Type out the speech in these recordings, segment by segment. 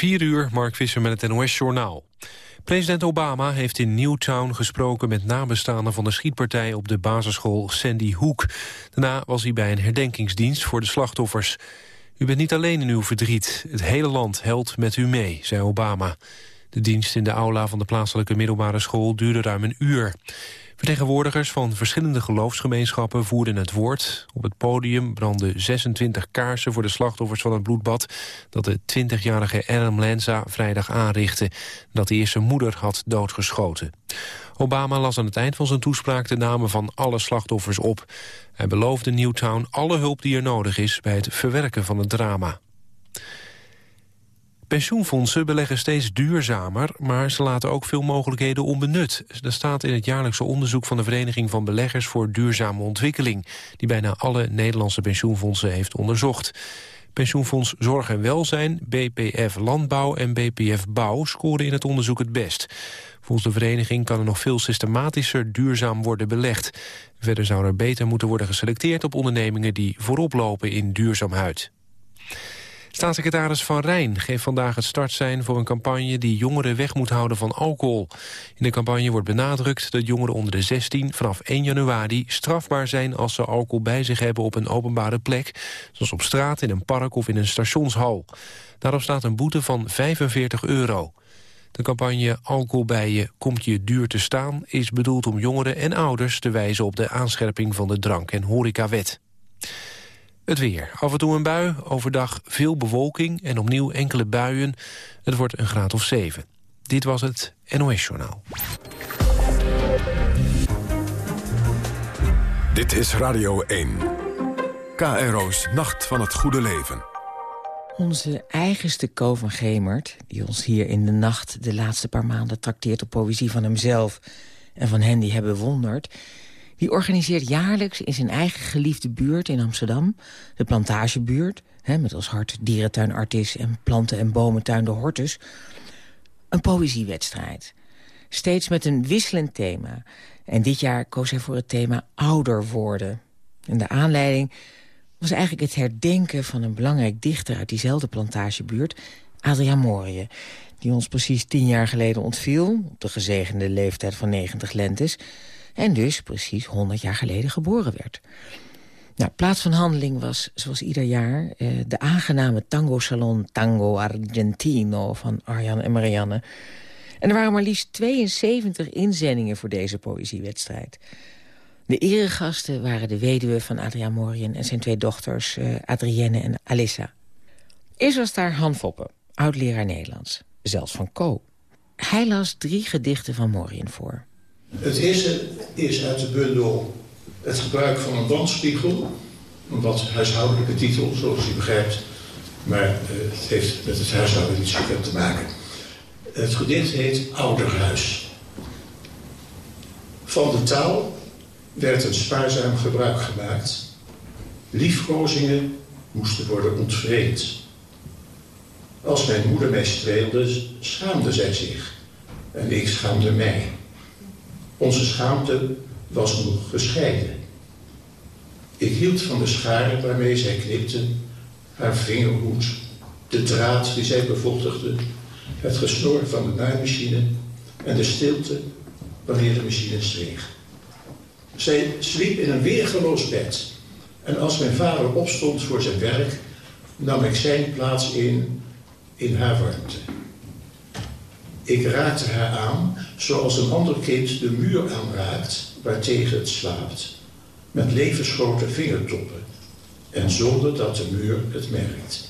4 uur, Mark Visser met het NOS-journaal. President Obama heeft in Newtown gesproken met nabestaanden van de schietpartij op de basisschool Sandy Hook. Daarna was hij bij een herdenkingsdienst voor de slachtoffers. U bent niet alleen in uw verdriet. Het hele land helpt met u mee, zei Obama. De dienst in de aula van de plaatselijke middelbare school duurde ruim een uur. Vertegenwoordigers van verschillende geloofsgemeenschappen voerden het woord. Op het podium brandden 26 kaarsen voor de slachtoffers van het bloedbad... dat de 20-jarige Adam Lanza vrijdag aanrichtte... dat hij eerst zijn moeder had doodgeschoten. Obama las aan het eind van zijn toespraak de namen van alle slachtoffers op. Hij beloofde Newtown alle hulp die er nodig is bij het verwerken van het drama. Pensioenfondsen beleggen steeds duurzamer, maar ze laten ook veel mogelijkheden onbenut. Dat staat in het jaarlijkse onderzoek van de Vereniging van Beleggers voor Duurzame Ontwikkeling, die bijna alle Nederlandse pensioenfondsen heeft onderzocht. Pensioenfonds Zorg en Welzijn, BPF Landbouw en BPF Bouw scoren in het onderzoek het best. Volgens de vereniging kan er nog veel systematischer duurzaam worden belegd. Verder zou er beter moeten worden geselecteerd op ondernemingen die voorop lopen in duurzaamheid. Staatssecretaris Van Rijn geeft vandaag het startsein voor een campagne die jongeren weg moet houden van alcohol. In de campagne wordt benadrukt dat jongeren onder de 16 vanaf 1 januari strafbaar zijn als ze alcohol bij zich hebben op een openbare plek, zoals op straat, in een park of in een stationshal. Daarop staat een boete van 45 euro. De campagne Alcohol bij je komt je duur te staan... is bedoeld om jongeren en ouders te wijzen op de aanscherping van de drank- en horecawet. Het weer. Af en toe een bui, overdag veel bewolking en opnieuw enkele buien. Het wordt een graad of 7. Dit was het NOS Journaal. Dit is Radio 1. KRO's Nacht van het Goede Leven. Onze eigenste Co van Gemert, die ons hier in de nacht... de laatste paar maanden trakteert op poëzie van hemzelf... en van hen die hebben bewonderd die organiseert jaarlijks in zijn eigen geliefde buurt in Amsterdam... de Plantagebuurt, hè, met als hart dierentuinartist... en planten- en bomentuin de Hortus... een poëziewedstrijd. Steeds met een wisselend thema. En dit jaar koos hij voor het thema ouder worden. En de aanleiding was eigenlijk het herdenken van een belangrijk dichter... uit diezelfde plantagebuurt, Adriaan Moorie die ons precies tien jaar geleden ontviel... op de gezegende leeftijd van 90 lentes en dus precies 100 jaar geleden geboren werd. Nou, plaats van handeling was, zoals ieder jaar... Eh, de aangename tango-salon Tango Argentino van Arjan en Marianne. En er waren maar liefst 72 inzendingen voor deze poëziewedstrijd. De eregasten waren de weduwe van Adriaan Morien... en zijn twee dochters uh, Adrienne en Alissa. Eerst was daar Han Foppe, oud-leraar Nederlands. Zelfs van Co. Hij las drie gedichten van Morien voor. Het eerste is uit de bundel het gebruik van een wandspiegel. Een wat huishoudelijke titel, zoals u begrijpt. Maar uh, het heeft met het huishouden niet zoveel te maken. Het gedicht heet Ouderhuis. Van de taal werd een spaarzaam gebruik gemaakt. Liefkozingen moesten worden ontvreemd. Als mijn moeder mij streelde, schaamde zij zich. En ik schaamde mij. Onze schaamte was nog gescheiden. Ik hield van de scharen waarmee zij knipte, haar vingerhoed, de draad die zij bevochtigde, het gesnor van de naaimachine en de stilte wanneer de machine zweeg. Zij sliep in een weergeloos bed en als mijn vader opstond voor zijn werk, nam ik zijn plaats in, in haar warmte. Ik raakte haar aan zoals een ander kind de muur aanraakt waartegen het slaapt, met levensgrote vingertoppen en zonder dat de muur het merkt.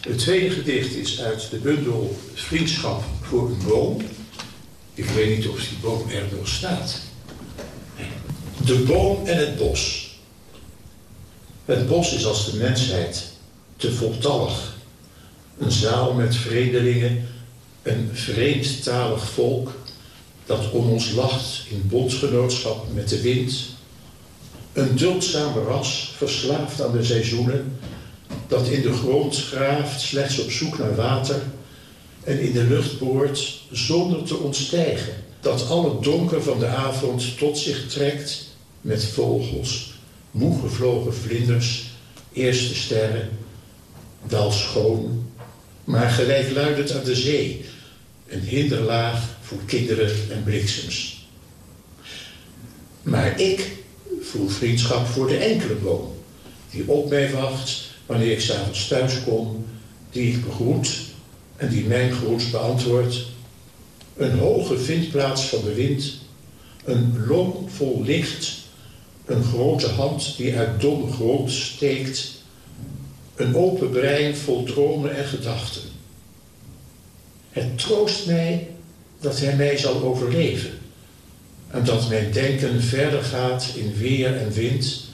Het tweede gedicht is uit de bundel Vriendschap voor een boom. Ik weet niet of die boom er nog staat. De boom en het bos. Het bos is als de mensheid te voltallig een zaal met vredelingen, een vreemdtalig volk dat om ons lacht in bondgenootschap met de wind. Een duldzaam ras, verslaafd aan de seizoenen, dat in de grond graaft slechts op zoek naar water en in de lucht boort zonder te ontstijgen. Dat alle donker van de avond tot zich trekt met vogels, moe gevlogen vlinders, eerste sterren wel schoon, maar gelijkluidend aan de zee. Een hinderlaag voor kinderen en bliksems. Maar ik voel vriendschap voor de enkele boom, die op mij wacht wanneer ik s'avonds thuis kom, die ik begroet en die mijn groet beantwoordt. Een hoge vindplaats van de wind, een long vol licht, een grote hand die uit domme grond steekt, een open brein vol dromen en gedachten. Het troost mij dat hij mij zal overleven en dat mijn denken verder gaat in weer en wind,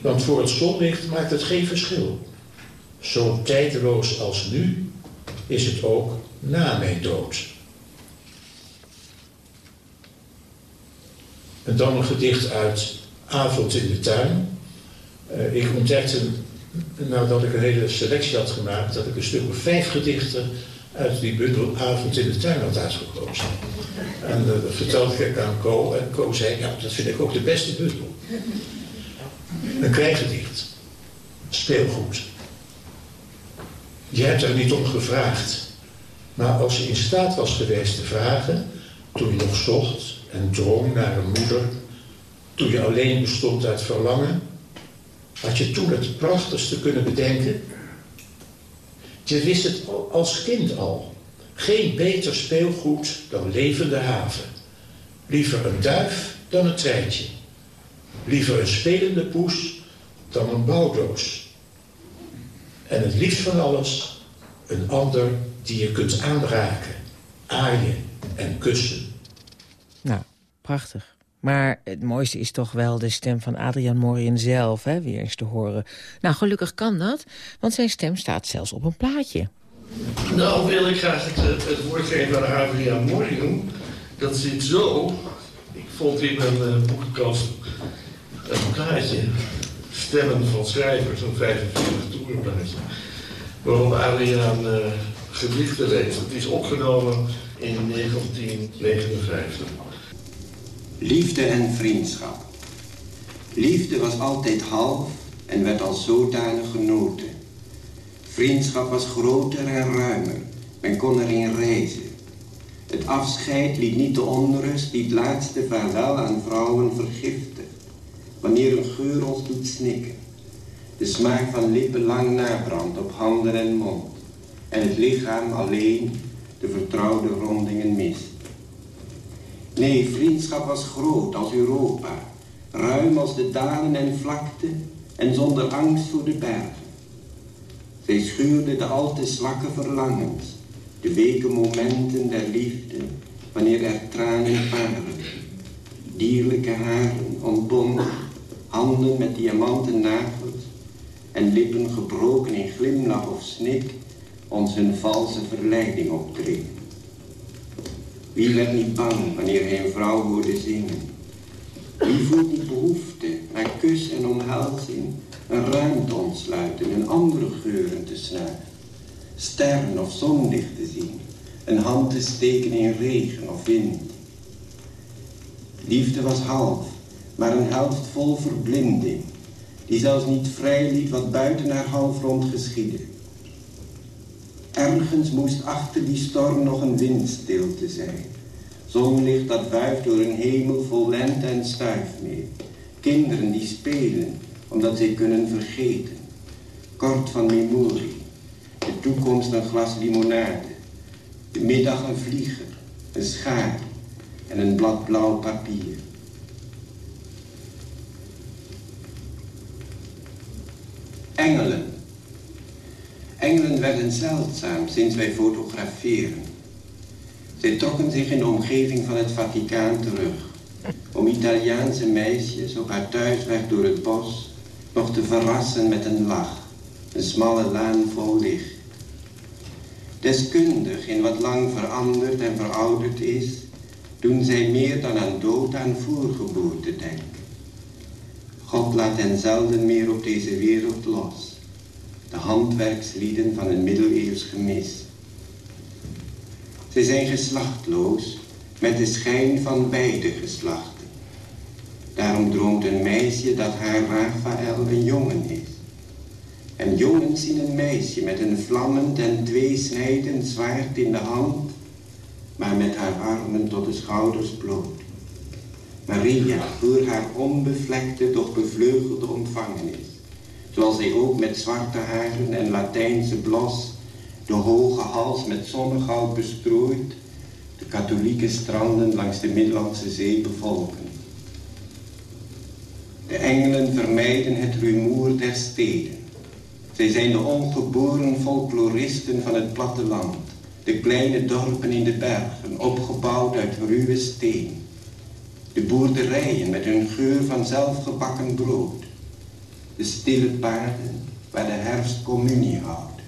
want voor het zonlicht maakt het geen verschil. Zo tijdeloos als nu is het ook na mijn dood. En dan een gedicht uit Avond in de tuin. Uh, ik ontdekte, nadat ik een hele selectie had gemaakt, dat ik een stuk of vijf gedichten uit die bundel Avond in de tuin had uitgekozen. En uh, dat vertelde ik aan Co. En Co zei, ja, dat vind ik ook de beste bundel. Een klein gedicht. Speelgoed. Je hebt er niet om gevraagd. Maar als je in staat was geweest te vragen, toen je nog zocht en droom naar een moeder, toen je alleen bestond uit verlangen, had je toen het prachtigste kunnen bedenken. Je wist het als kind al. Geen beter speelgoed dan levende haven. Liever een duif dan een treintje. Liever een spelende poes dan een bouwdoos. En het liefst van alles een ander die je kunt aanraken, aaien en kussen. Nou, prachtig. Maar het mooiste is toch wel de stem van Adrian Morien zelf, hè, weer eens te horen. Nou, gelukkig kan dat, want zijn stem staat zelfs op een plaatje. Nou wil ik graag het, het woord geven aan Adrian Morien. Dat zit zo. Ik vond in een uh, boekenkast een plaatje. Stemmen van schrijvers, een 45 toerenplaatje. Waarop Adriaan uh, gedichten leest. Het is opgenomen in 1959. Liefde en vriendschap. Liefde was altijd half en werd als zodanig genoten. Vriendschap was groter en ruimer. Men kon erin reizen. Het afscheid liet niet de onrust die het laatste vaarwel aan vrouwen vergiften. Wanneer een geur ons doet snikken. De smaak van lippen lang nabrandt op handen en mond. En het lichaam alleen de vertrouwde rondingen mist. Nee, vriendschap was groot als Europa. Ruim als de dalen en vlakte en zonder angst voor de bergen. Zij schuurde de al te zwakke verlangens, de weke momenten der liefde, wanneer er tranen paren. Dierlijke haren ontbonden, handen met diamanten nagels en lippen gebroken in glimlach of snik ons hun valse verleiding optreden. Wie werd niet bang wanneer hij een vrouw hoorde zingen? Wie voelt niet behoefte naar kus en omhelzing, een ruimte ontsluiten en andere geuren te snuiven, sterren of zonlicht te zien, een hand te steken in regen of wind? Liefde was half, maar een helft vol verblinding, die zelfs niet vrij liet wat buiten haar halfrond geschiedde. Ergens moest achter die storm nog een windstilte zijn. Zonlicht dat wuift door een hemel vol lente en stuifmeel. Kinderen die spelen, omdat zij kunnen vergeten. Kort van memorie. De toekomst een glas limonade. De middag een vlieger, een schaar en een blad blauw papier. Engelen. Engelen werden zeldzaam sinds wij fotograferen. Zij trokken zich in de omgeving van het Vaticaan terug. Om Italiaanse meisjes op haar thuisweg door het bos nog te verrassen met een lach. Een smalle laan vol licht. Deskundig in wat lang veranderd en verouderd is, doen zij meer dan aan dood aan voorgeboorte denken. God laat hen zelden meer op deze wereld los. De handwerkslieden van een middeleeuws gemis. Ze zijn geslachtloos met de schijn van beide geslachten. Daarom droomt een meisje dat haar Raphaël een jongen is. En jongens zien een meisje met een vlammend en tweesnijdend zwaard in de hand, maar met haar armen tot de schouders bloot. Maria voor haar onbevlekte, doch bevleugelde ontvangenis. Zoals zij ook met zwarte haren en Latijnse blos, de hoge hals met zonnegoud bestrooid, de katholieke stranden langs de Middellandse Zee bevolken. De engelen vermijden het rumoer der steden. Zij zijn de ongeboren folkloristen van het platteland. De kleine dorpen in de bergen, opgebouwd uit ruwe steen. De boerderijen met hun geur van zelfgebakken brood. De stille paarden waar de herfst communie houdt.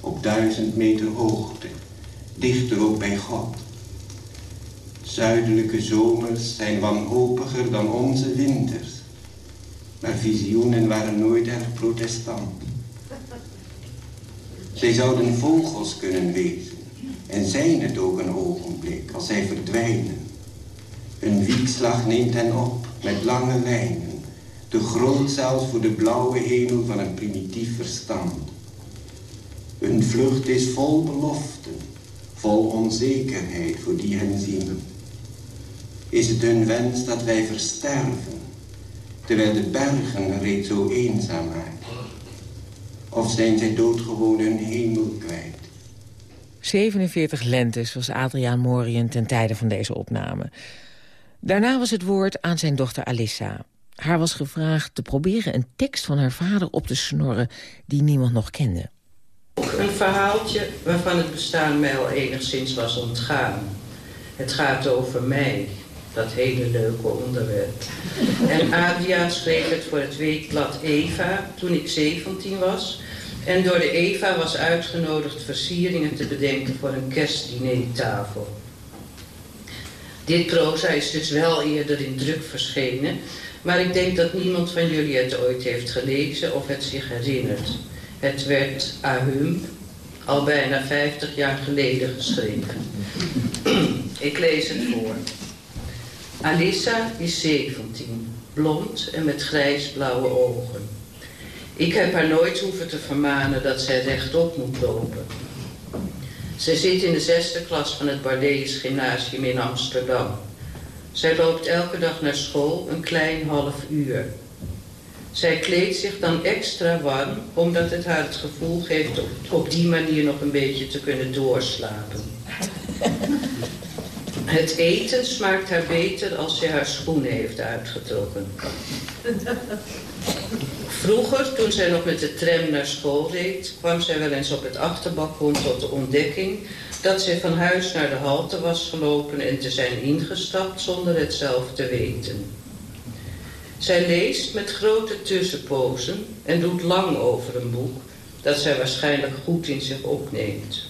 Op duizend meter hoogte, dichter ook bij God. Zuidelijke zomers zijn wanhopiger dan onze winters. Maar visioenen waren nooit erg protestant. Zij zouden vogels kunnen wezen. En zijn het ook een ogenblik als zij verdwijnen. Een wiekslag neemt hen op met lange lijnen. Te groot zelfs voor de blauwe hemel van een primitief verstand. Hun vlucht is vol beloften, vol onzekerheid voor die hen zien. Is het hun wens dat wij versterven, terwijl de bergen reeds zo eenzaam maken? Of zijn zij doodgewoon hun hemel kwijt? 47 lentes was Adriaan Morien ten tijde van deze opname. Daarna was het woord aan zijn dochter Alissa. Haar was gevraagd te proberen een tekst van haar vader op te snorren... die niemand nog kende. Een verhaaltje waarvan het bestaan mij al enigszins was ontgaan. Het gaat over mij, dat hele leuke onderwerp. En Adriaan schreef het voor het weekblad Eva toen ik 17 was... en door de Eva was uitgenodigd versieringen te bedenken voor een kerstdinertafel. Dit proza is dus wel eerder in druk verschenen... maar ik denk dat niemand van jullie het ooit heeft gelezen of het zich herinnert. Het werd ahum al bijna 50 jaar geleden geschreven. ik lees het voor. Alissa is 17, blond en met grijsblauwe ogen. Ik heb haar nooit hoeven te vermanen dat zij rechtop moet lopen. Zij zit in de zesde klas van het Bardees Gymnasium in Amsterdam. Zij loopt elke dag naar school een klein half uur. Zij kleedt zich dan extra warm, omdat het haar het gevoel geeft op, op die manier nog een beetje te kunnen doorslapen. Het eten smaakt haar beter als ze haar schoenen heeft uitgetrokken. Vroeger, toen zij nog met de tram naar school reed... kwam zij wel eens op het achterbalkon tot de ontdekking... dat zij van huis naar de halte was gelopen en te zijn ingestapt... zonder het zelf te weten. Zij leest met grote tussenpozen en doet lang over een boek... dat zij waarschijnlijk goed in zich opneemt.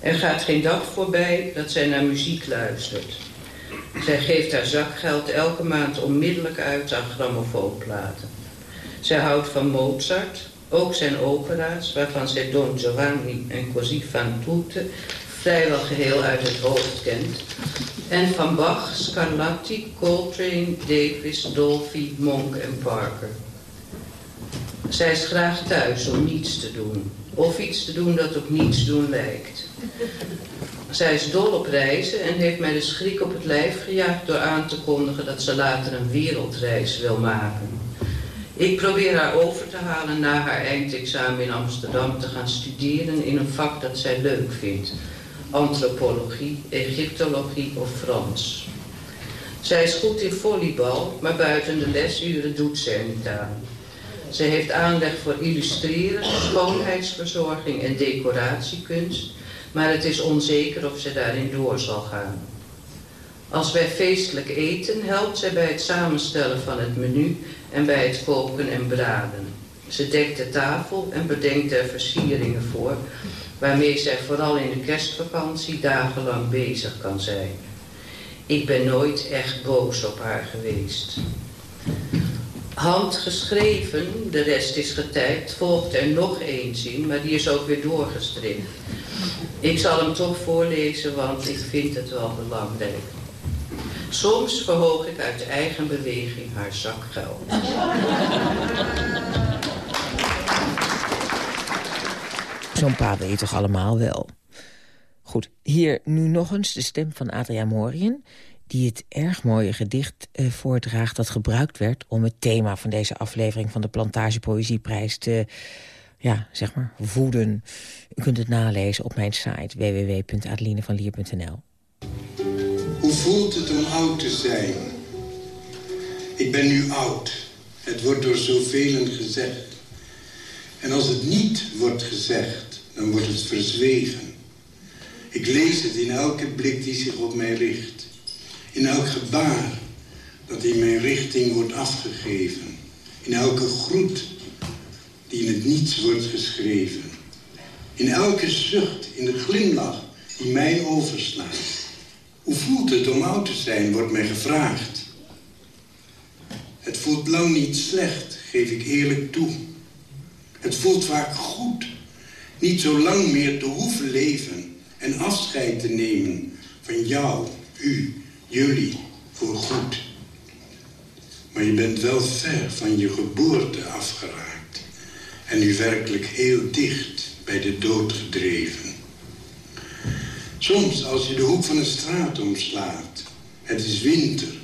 Er gaat geen dag voorbij dat zij naar muziek luistert. Zij geeft haar zakgeld elke maand onmiddellijk uit aan grammofoonplaten. Zij houdt van Mozart, ook zijn opera's, waarvan zij Don Giovanni en Così fan tutte vrijwel geheel uit het hoofd kent. En van Bach, Scarlatti, Coltrane, Davis, Dolphy, Monk en Parker. Zij is graag thuis om niets te doen. Of iets te doen dat op niets doen lijkt. Zij is dol op reizen en heeft mij de schrik op het lijf gejaagd door aan te kondigen dat ze later een wereldreis wil maken. Ik probeer haar over te halen na haar eindexamen in Amsterdam te gaan studeren in een vak dat zij leuk vindt. Antropologie, Egyptologie of Frans. Zij is goed in volleybal, maar buiten de lesuren doet ze er niet aan. Ze heeft aanleg voor illustreren, schoonheidsverzorging en decoratiekunst, maar het is onzeker of ze daarin door zal gaan. Als wij feestelijk eten, helpt zij bij het samenstellen van het menu en bij het koken en braden. Ze dekt de tafel en bedenkt er versieringen voor, waarmee zij vooral in de kerstvakantie dagenlang bezig kan zijn. Ik ben nooit echt boos op haar geweest. Handgeschreven, de rest is getypt, volgt er nog één zin, maar die is ook weer doorgestreept. Ik zal hem toch voorlezen, want ik vind het wel belangrijk. Soms verhoog ik uit eigen beweging haar zakgeld. Zo'n pa wil je toch allemaal wel. Goed, hier nu nog eens de stem van Adria Morien... die het erg mooie gedicht uh, voordraagt dat gebruikt werd... om het thema van deze aflevering van de Plantage Poëzieprijs te ja, zeg maar, voeden. U kunt het nalezen op mijn site www.adelinevanlier.nl. Hoe voelt het om oud te zijn? Ik ben nu oud. Het wordt door zoveel gezegd. En als het niet wordt gezegd, dan wordt het verzwegen. Ik lees het in elke blik die zich op mij richt. In elk gebaar dat in mijn richting wordt afgegeven. In elke groet die in het niets wordt geschreven. In elke zucht, in de glimlach die mij overslaat. Hoe voelt het om oud te zijn, wordt mij gevraagd. Het voelt lang niet slecht, geef ik eerlijk toe. Het voelt vaak goed, niet zo lang meer te hoeven leven en afscheid te nemen van jou, u, jullie, voor goed. Maar je bent wel ver van je geboorte afgeraakt en nu werkelijk heel dicht bij de dood gedreven. Soms als je de hoek van een straat omslaat, het is winter,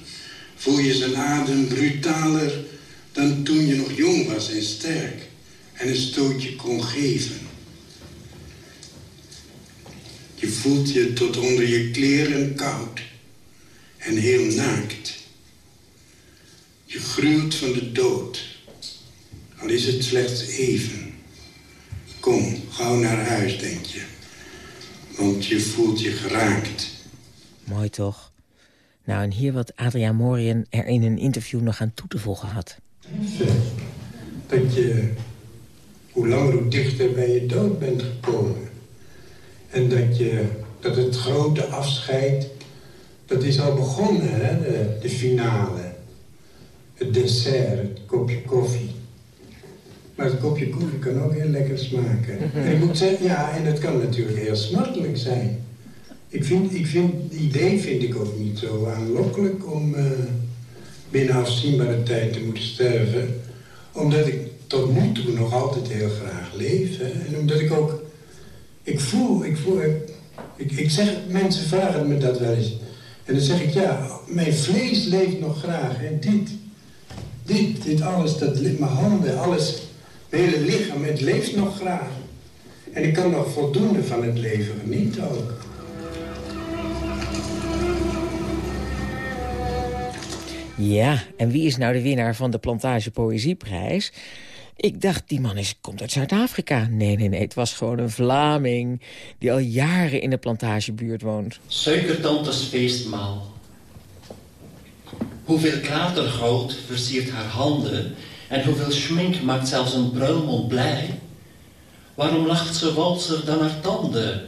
voel je zijn adem brutaler dan toen je nog jong was en sterk en een stootje kon geven. Je voelt je tot onder je kleren koud en heel naakt. Je gruwt van de dood, al is het slechts even. Kom, gauw naar huis, denk je. Want je voelt je geraakt. Mooi toch? Nou, en hier wat Adriaan Morien er in een interview nog aan toe te voegen had. Dat je hoe langer hoe dichter bij je dood bent gekomen. En dat, je, dat het grote afscheid, dat is al begonnen, hè? De, de finale. Het dessert, het kopje koffie. Maar het kopje koffie kan ook heel lekker smaken. Mhm. En ik moet zeggen, ja, en het kan natuurlijk heel smartelijk zijn. Ik vind, ik vind, het idee vind ik ook niet zo aanlokkelijk om uh, binnen afzienbare tijd te moeten sterven. Omdat ik tot nu toe nog altijd heel graag leef. Hè. En omdat ik ook, ik voel, ik voel, ik, ik zeg, mensen vragen me dat wel eens. En dan zeg ik, ja, mijn vlees leeft nog graag. En dit, dit, dit alles, dat, mijn handen, alles mijn hele lichaam, het leeft nog graag. En ik kan nog voldoende van het leven genieten ook. Ja, en wie is nou de winnaar van de Plantage Poëzieprijs? Ik dacht, die man is, komt uit Zuid-Afrika. Nee, nee, nee, het was gewoon een Vlaming... die al jaren in de plantagebuurt woont. Suikertantes feestmaal. Hoeveel kratergoud versiert haar handen... En hoeveel schmink maakt zelfs een bruilmond blij? Waarom lacht ze walser dan haar tanden?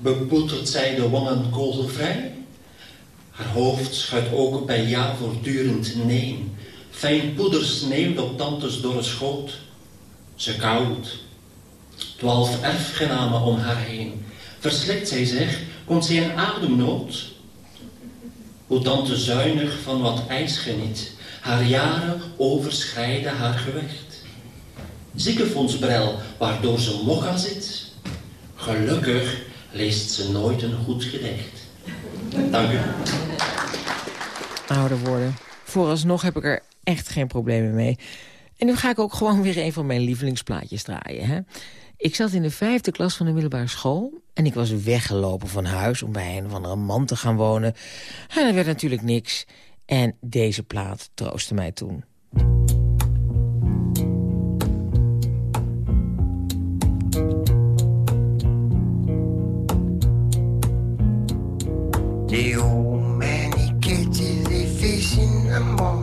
Bepoetert zij de wangen kogelvrij? Haar hoofd schuift ook bij ja voortdurend nee. Fijn poeder sneeuwt op tantes dorre schoot. Ze koud. Twaalf erfgenamen om haar heen. Verslikt zij zich, komt zij in ademnood. Hoe tante zuinig van wat ijs geniet haar jaren overschrijden haar gewicht. Ziekenfondsbrel waardoor ze mokka zit. Gelukkig leest ze nooit een goed gedicht. Dank u. Ouder worden. Vooralsnog heb ik er echt geen problemen mee. En nu ga ik ook gewoon weer een van mijn lievelingsplaatjes draaien. Hè? Ik zat in de vijfde klas van de middelbare school... en ik was weggelopen van huis om bij een of andere man te gaan wonen. En er werd natuurlijk niks. En deze plaat troostte mij toen. The old man, he catches a fish in.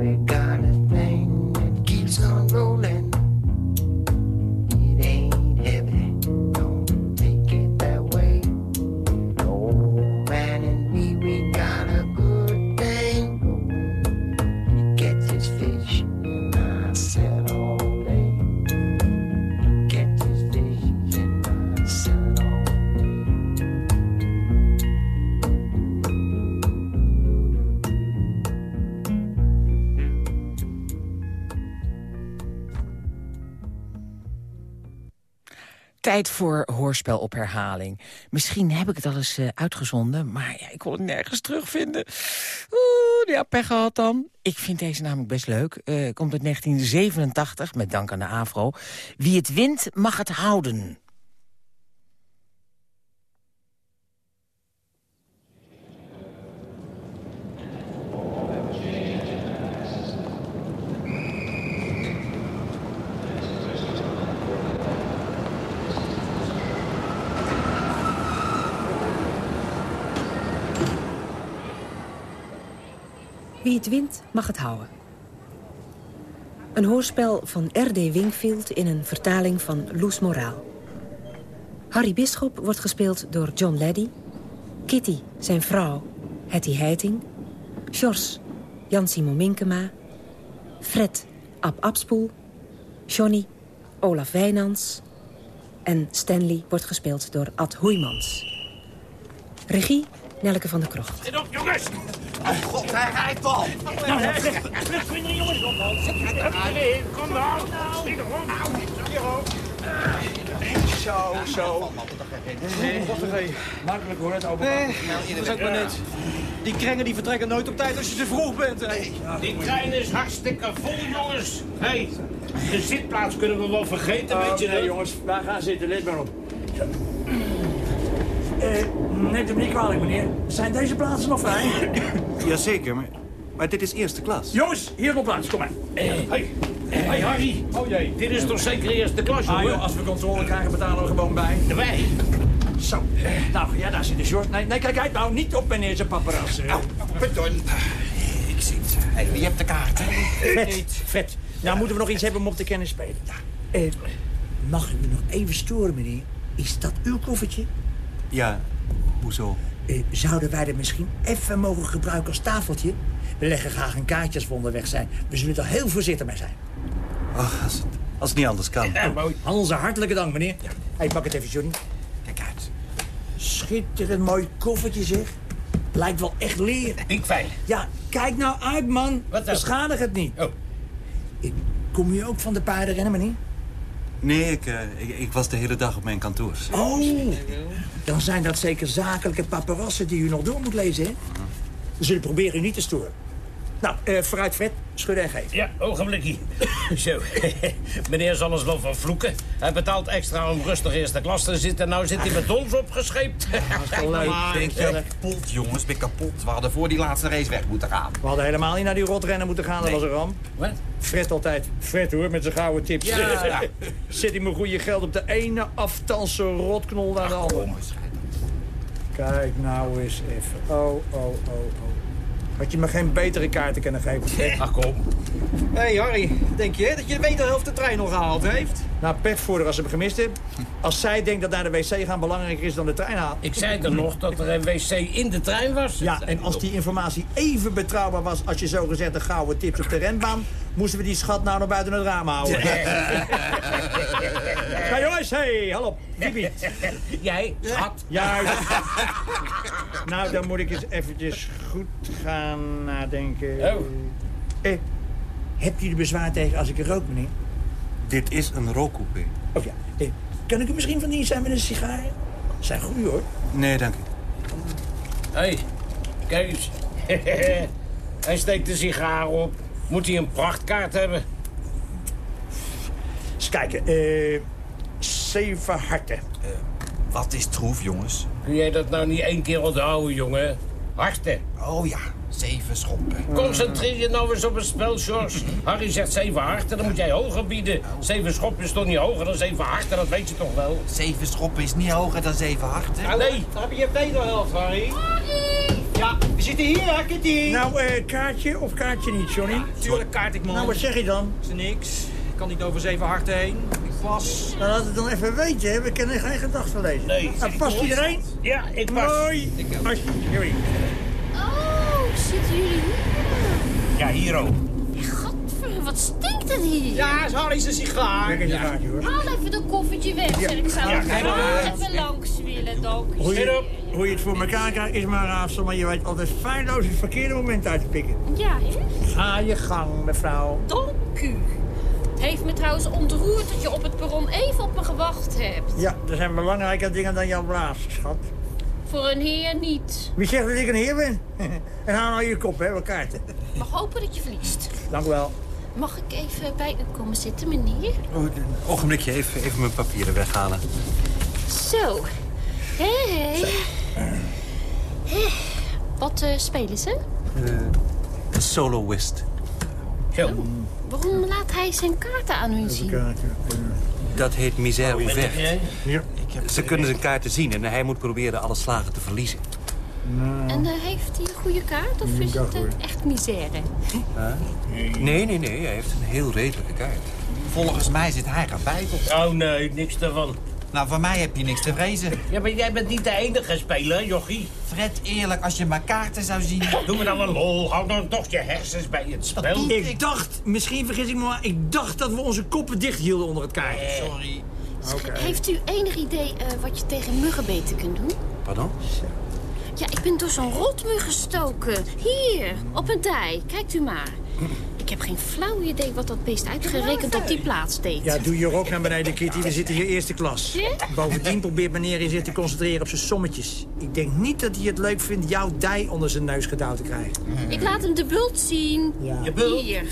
we gotta Tijd voor hoorspel op herhaling. Misschien heb ik het al eens uh, uitgezonden, maar ja, ik kon het nergens terugvinden. Oeh, ja, pech gehad dan. Ik vind deze namelijk best leuk. Uh, komt uit 1987, met dank aan de AVRO. Wie het wint, mag het houden. Wie het wint, mag het houden. Een hoorspel van R.D. Wingfield in een vertaling van Loes Moraal. Harry Bisschop wordt gespeeld door John Leddy. Kitty, zijn vrouw, Hetty Heiting. Sjors, Jan-Simon Minkema. Fred, Ab Abspoel. Johnny, Olaf Wijnands. En Stanley wordt gespeeld door Ad Hoeimans. Regie, Nelke van der Krocht. Zit op, jongens! Oh god, hij rijdt al! Nou, nou, vrienden, jongens, kom dan. Kom! Schiet erop! Hierop! Zo, zo. Makkelijk hoor, het open. Nee, dat is ook maar net. Die krengen die vertrekken nooit op tijd als je te vroeg bent. Hè. Die trein is hartstikke vol, jongens. Hé, hey, de zitplaats kunnen we wel vergeten, weet je Nee, jongens, wij gaan zitten, let maar op. Eh, neemt hem niet kwalijk, meneer. Zijn deze plaatsen nog vrij? Jazeker, maar, maar dit is eerste klas. Jongens, hier nog plaats, kom maar. Hé, hey, hey, Harry. Oh jee. Dit is toch zeker eerste klas, Ah, jongen? joh, als we controle krijgen, betalen we gewoon bij. Wij? Zo, nou, ja, daar zit de short. Nee, nee, kijk uit nou, niet op meneer zijn paparazzi. Nou, pardon. Ik zie het. Hey, je hebt de kaart, hè? Vet, vet. Nou, moeten we nog iets hebben om op te kennen spelen. Ja. Eh, mag ik u nog even storen, meneer? Is dat uw koffertje? Ja, hoezo? Eh, zouden wij dat misschien even mogen gebruiken als tafeltje? We leggen graag een kaartje als we onderweg zijn. We zullen er heel voorzichtig mee zijn. Ach, als het, als het niet anders kan. Onze hartelijke dank, meneer. Ja. Hey, pak het even, Johnny. Kijk uit. Schitterend mooi koffertje, zeg. Lijkt wel echt leer. Ik fijn. Ja, kijk nou uit, man. Wat? Beschadig het niet. Oh. Kom je ook van de paardenrennen, meneer? Nee, ik, eh, ik, ik was de hele dag op mijn kantoor. Oh, dan zijn dat zeker zakelijke paparazzen die u nog door moet lezen, hè? We zullen proberen u niet te storen. Nou, eh, vooruit vet, schudden en geven. Ja, ogenblikje. Zo, meneer zal ons wel van vloeken. Hij betaalt extra om rustig eerste klas te zitten. Nou zit hij met ons opgescheept. Maar, denk je kapot, jongens. Ben kapot. We hadden voor die laatste race weg moeten gaan. We hadden helemaal niet naar die rotrennen moeten gaan, dat was een ramp. Wat? Fred altijd. Fred hoor, met zijn gouden tips. Ja. Zit hij mijn goede geld op de ene aftalse rotknol naar de andere. Kijk nou eens even. Oh, oh, oh, oh. Had je me geen betere kaarten kunnen geven? Ach, kom. Hé hey Harry, denk je dat je de wederhelft de trein nog gehaald heeft? Nou, pech voor haar als ze hem gemist heeft. Als zij denkt dat naar de wc gaan belangrijker is dan de trein halen. Ik zei er nog dat er een wc in de trein was. Ja, en als die informatie even betrouwbaar was als je zogezegd de gouden tips op de renbaan, moesten we die schat nou nog buiten het raam houden. Jongens, hey, hallo, Bibi. Jij, schat. Juist. nou, dan moet ik eens eventjes goed gaan nadenken. Oh. Eh, hebt u er bezwaar tegen als ik er rook, meneer? Dit is een rookcoupé. Oh ja, eh, kan ik u misschien van dienst zijn met een sigaar? Zijn goed hoor. Nee, dank u. Hé, hey, kijk eens. hij steekt de sigaar op. Moet hij een prachtkaart hebben? Eens kijken, eh, zeven harten. Wat is troef, jongens? Kun jij dat nou niet één keer onthouden, jongen? Harten. Oh ja, zeven schoppen. Concentreer je nou eens op het spel, George. Harry zegt zeven harten, dan moet jij hoger bieden. Zeven schoppen is toch niet hoger dan zeven harten, dat weet je toch wel? Zeven schoppen is niet hoger dan zeven harten. Nee. Dan heb je je wederhelft, Harry. Ja, we zitten hier, hè, Kitty. Nou, eh, kaartje of kaartje niet, Johnny? Tuurlijk kaart ik, man. Nou, wat zeg je dan? is er niks. Ik kan niet over zeven harten heen. Ik pas. Nou, laat het dan even weten, hè. we kunnen geen gedachten lezen. Nee. Nou, past iedereen? Ja, ik pas. Mooi. Alsjeblieft. Oh, zitten jullie hier? Ja, hier ook. Gadver, wat stinkt het hier? Ja, is Harry zijn sigaar. Kaartje, hoor. Haal even dat koffertje weg, zeg ik zou Ja, er maar. even langs willen, dank. Hoe je, hoe je het voor elkaar krijgt is maar raadsel, maar je weet altijd feilloos het verkeerde moment uit te pikken. Ja, hè? Ga je gang, mevrouw. Dank u. Het heeft me trouwens ontroerd dat je op het perron even op me gewacht hebt. Ja, er zijn belangrijke dingen dan jouw blaas, schat. Voor een heer niet. Wie zegt dat ik een heer ben? en hou nou je kop, hè, wel kaarten. Ik mag hopen dat je verliest. Dank u wel. Mag ik even bij u komen zitten, meneer? Oh, een ogenblikje, even, even mijn papieren weghalen. Zo. Hé, hé. Hé. Wat eh, spelen ze? Eh, een soloist. Zo. Waarom laat hij zijn kaarten aan u zien? Dat heet misère Oh, ouverte. Ja. Ze kunnen zijn kaarten zien en hij moet proberen alle slagen te verliezen. En eh, heeft hij een goede kaart of is het eh, echt misère? Nee, nee, nee. Hij heeft een heel redelijke kaart. Volgens mij zit hij gebeiteld. Oh nee, niks daarvan. Nou, van mij heb je niks te vrezen. Ja, maar jij bent niet de enige speler, jochie. Fred, eerlijk, als je maar kaarten zou zien... Doe me dan een lol. Hou dan toch je hersens bij het spel. Ik dacht, misschien vergis ik me maar, ik dacht dat we onze koppen dicht hielden onder het kaartje. Sorry. Oké. Heeft u enig idee eh, wat je tegen muggenbeten kunt doen? Pardon? Ja, ik ben door zo'n rotmug gestoken. Hier, op een dij. Kijkt u maar. Ik heb geen flauw idee wat dat beest uitgerekend op die plaats deed. Ja, doe je rok naar beneden, Kitty. We zitten hier eerste klas. Ja? Bovendien probeert meneer zich te concentreren op zijn sommetjes. Ik denk niet dat hij het leuk vindt jouw dij onder zijn neus gedouwd te krijgen. Ik laat hem de bult zien. Ja. Je bult? Hier.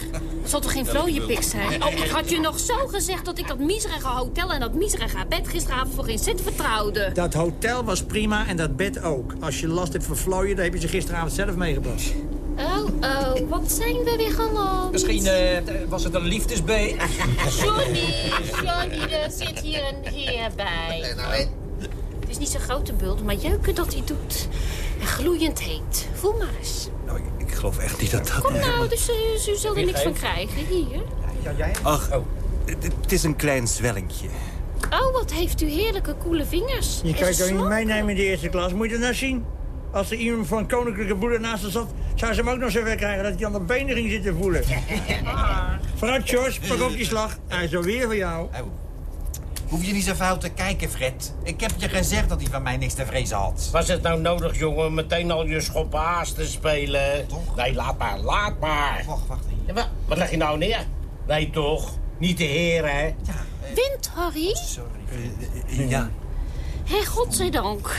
Het zal toch geen vlooienpik zijn? Oh, ik had je nog zo gezegd dat ik dat miserige hotel en dat miserige bed gisteravond voor geen cent vertrouwde. Dat hotel was prima en dat bed ook. Als je last hebt van vlooien, dan heb je ze gisteravond zelf meegebracht. Oh, oh, wat zijn we weer geland? Misschien eh, was het een liefdesbee. Johnny, Johnny, er zit hier een heer bij. Het is niet zo'n grote bult, maar jeuken dat hij doet. En gloeiend heet. Voel maar eens. Nou, ik, ik geloof echt niet dat dat... Kom nou, dus uh, u zult er niks van krijgen. Hier. Ja, jij? Ach, het, het is een klein zwellingje. Oh, wat heeft u heerlijke koele vingers. Je Is kan het je toch niet meenemen in de eerste klas? Moet je dat nou zien? Als er iemand van koninklijke broeder naast haar zat... zou ze hem ook nog zo krijgen dat hij aan de benen ging zitten voelen. Vooruit, George, pak op die slag. Hij is alweer voor jou. Oh. Hoef je niet zo fout te kijken, Fred. Ik heb je gezegd dat hij van mij niks te vrezen had. Was het nou nodig, jongen, meteen al je schoppen haast te spelen? Toch? Nee, laat maar, laat maar. Wacht, wacht. Ja, wat, wat leg je nou neer? Nee, toch? Niet de heer, hè? Wint, Harry? Sorry. Eh, ja. Hé, godzijdank.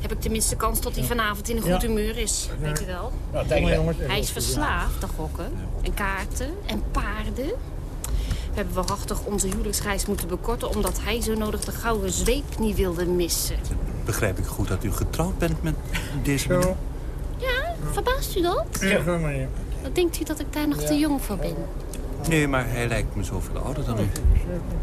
Heb ik tenminste kans dat hij vanavond in een goed humeur is. Weet u wel? Nou. Hij is verslaafd, de gokken. En kaarten. En paarden. We hebben waarachtig onze huwelijksreis moeten bekorten... omdat hij zo nodig de gouden zweep niet wilde missen. Begrijp ik goed dat u getrouwd bent met deze meneer? Zo, Ja, verbaast u dat? ja. ga maar hier. Wat denkt u dat ik daar nog te jong voor ben? Nee, maar hij lijkt me zoveel ouder dan u.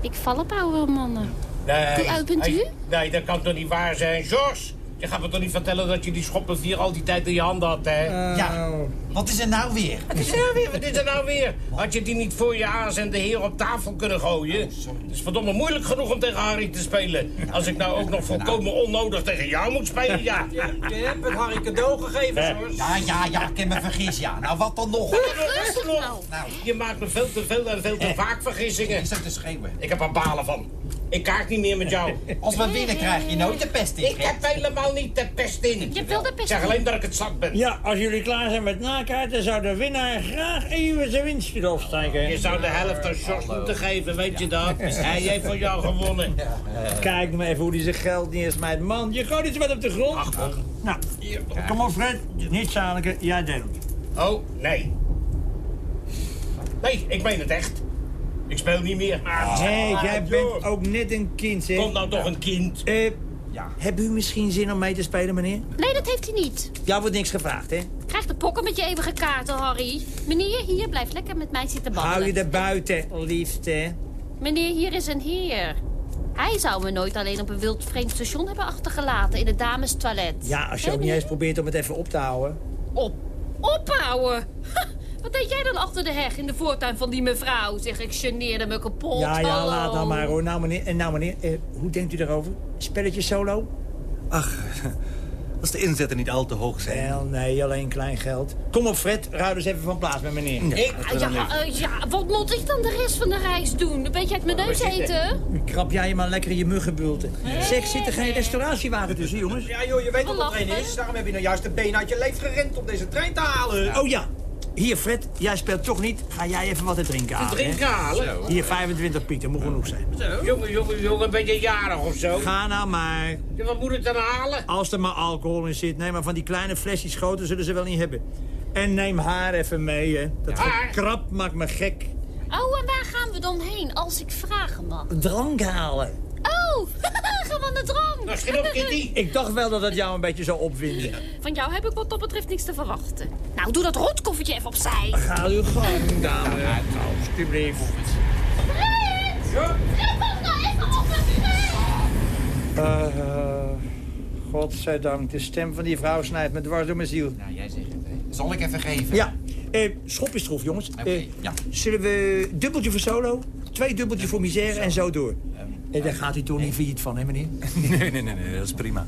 Ik val op oude mannen. Nee, Hoe oud bent hij- u? Nee, dat kan toch niet waar zijn, George? Je gaat me toch niet vertellen dat je die schoppenvier al die tijd in je handen had, hè? Ja, wat is er nou weer? Wat is er nou weer? Wat is er nou weer? Had je die niet voor je aanzende heer op tafel kunnen gooien? Het is verdomme moeilijk genoeg om tegen Harry te spelen. Als ik nou ook nog volkomen onnodig tegen jou moet spelen, ja. Je hebt het Harry cadeau gegeven, Eh. George. Ja, ja, ja, ik ken me vergis, ja. Nou, wat dan nog? Rustig nou. Nou, Je maakt me veel te veel en veel te vaak vergissingen. is dat te schreeuwen? Ik heb er balen van. Ik kaart niet meer met jou. Als we winnen krijg je nooit de pest in, Ik heb helemaal niet de pest in. Je wel de Ik pest zeg in. alleen dat ik het zat ben. Ja, als jullie klaar zijn met nakaarten... zou de winnaar graag even zijn winstje erop steken. Je zou de helft aan George moeten geven, weet je dat? Hij heeft van jou gewonnen. Kijk maar even hoe hij zijn geld neersmijt. Man, je gooit iets wat op de grond. Nou, hier, kom op Fred. Niet zadelijke, jij deelt. Oh, nee. Nee, ik meen het echt. Ik speel niet meer. Nee, Ah, jij joh. bent ook net een kind, zeg. Kom nou toch een kind. Eh, Hebt u misschien zin om mee te spelen, meneer? Nee, dat heeft hij niet. Jou wordt niks gevraagd, hè? Krijg de pokken met je eeuwige kaarten, Harry. Meneer, hier, blijf lekker met mij zitten babbelen. Hou je er buiten, liefste. Meneer, hier is een heer. Hij zou me nooit alleen op een wild vreemd station hebben achtergelaten in het damestoilet. Ja, als je Hè, ook niet eens probeert om het even op te houden. Op. Ophouden? Wat deed jij dan achter de heg in de voortuin van die mevrouw? Zeg, ik geneerde me kapot. ja, ja, Hallo. laat nou maar hoor. Nou meneer, en nou meneer, eh, hoe denkt u daarover? Spelletje solo? Ach, als de inzetten niet al te hoog zijn. Wel, nee, alleen klein geld. Kom op Fred, ruil eens even van plaats met meneer. Ik? Ah, Ja, eh, ja, wat moet ik dan de rest van de reis doen? Ben jij uit mijn neus eten? Krap jij je maar lekker in je muggenbulten. Zeg, zit er geen restauratiewagen tussen, jongens? Ja joh, je weet wat Wat er een lachen. is. Daarom heb je nou juist de been uit je leef gerend om deze trein te halen. Oh ja, Hier, Fred, jij speelt toch niet. Ga jij even wat te drinken halen. drinken halen? Hier, 25 piek, dat moet genoeg zijn. Jongen, jongen, jongen, ben je jarig of zo? Ga nou maar. Ja, wat moet ik dan halen? Als er maar alcohol in zit. Nee, maar van die kleine flesjes grote zullen ze wel niet hebben. En neem haar even mee, hè. Dat Haar? krap maakt me gek. Oh, en waar gaan we dan heen, als ik vragen mag? Drank halen. Oh, gewoon de drank. Nou, schiet op, Kitty. Ik dacht wel dat het jou een beetje zou opwinden. Van jou heb ik wat dat betreft niks te verwachten. Nou, doe dat rotkoffertje even opzij. Ga uw gang, dame. Alsjeblieft. Ja? kom nou even op Uh, godzijdank, de stem van die vrouw snijdt me dwars door mijn ziel. Nou, jij zegt het. hè. Zal ik even geven? Ja, eh, schop is troef, jongens. Oké, Eh, ja. Zullen we dubbeltje voor solo, twee dubbeltjes voor misère en zo door? En daar gaat u toch niet failliet van, hè, meneer? Nee, nee, nee, nee, dat is prima.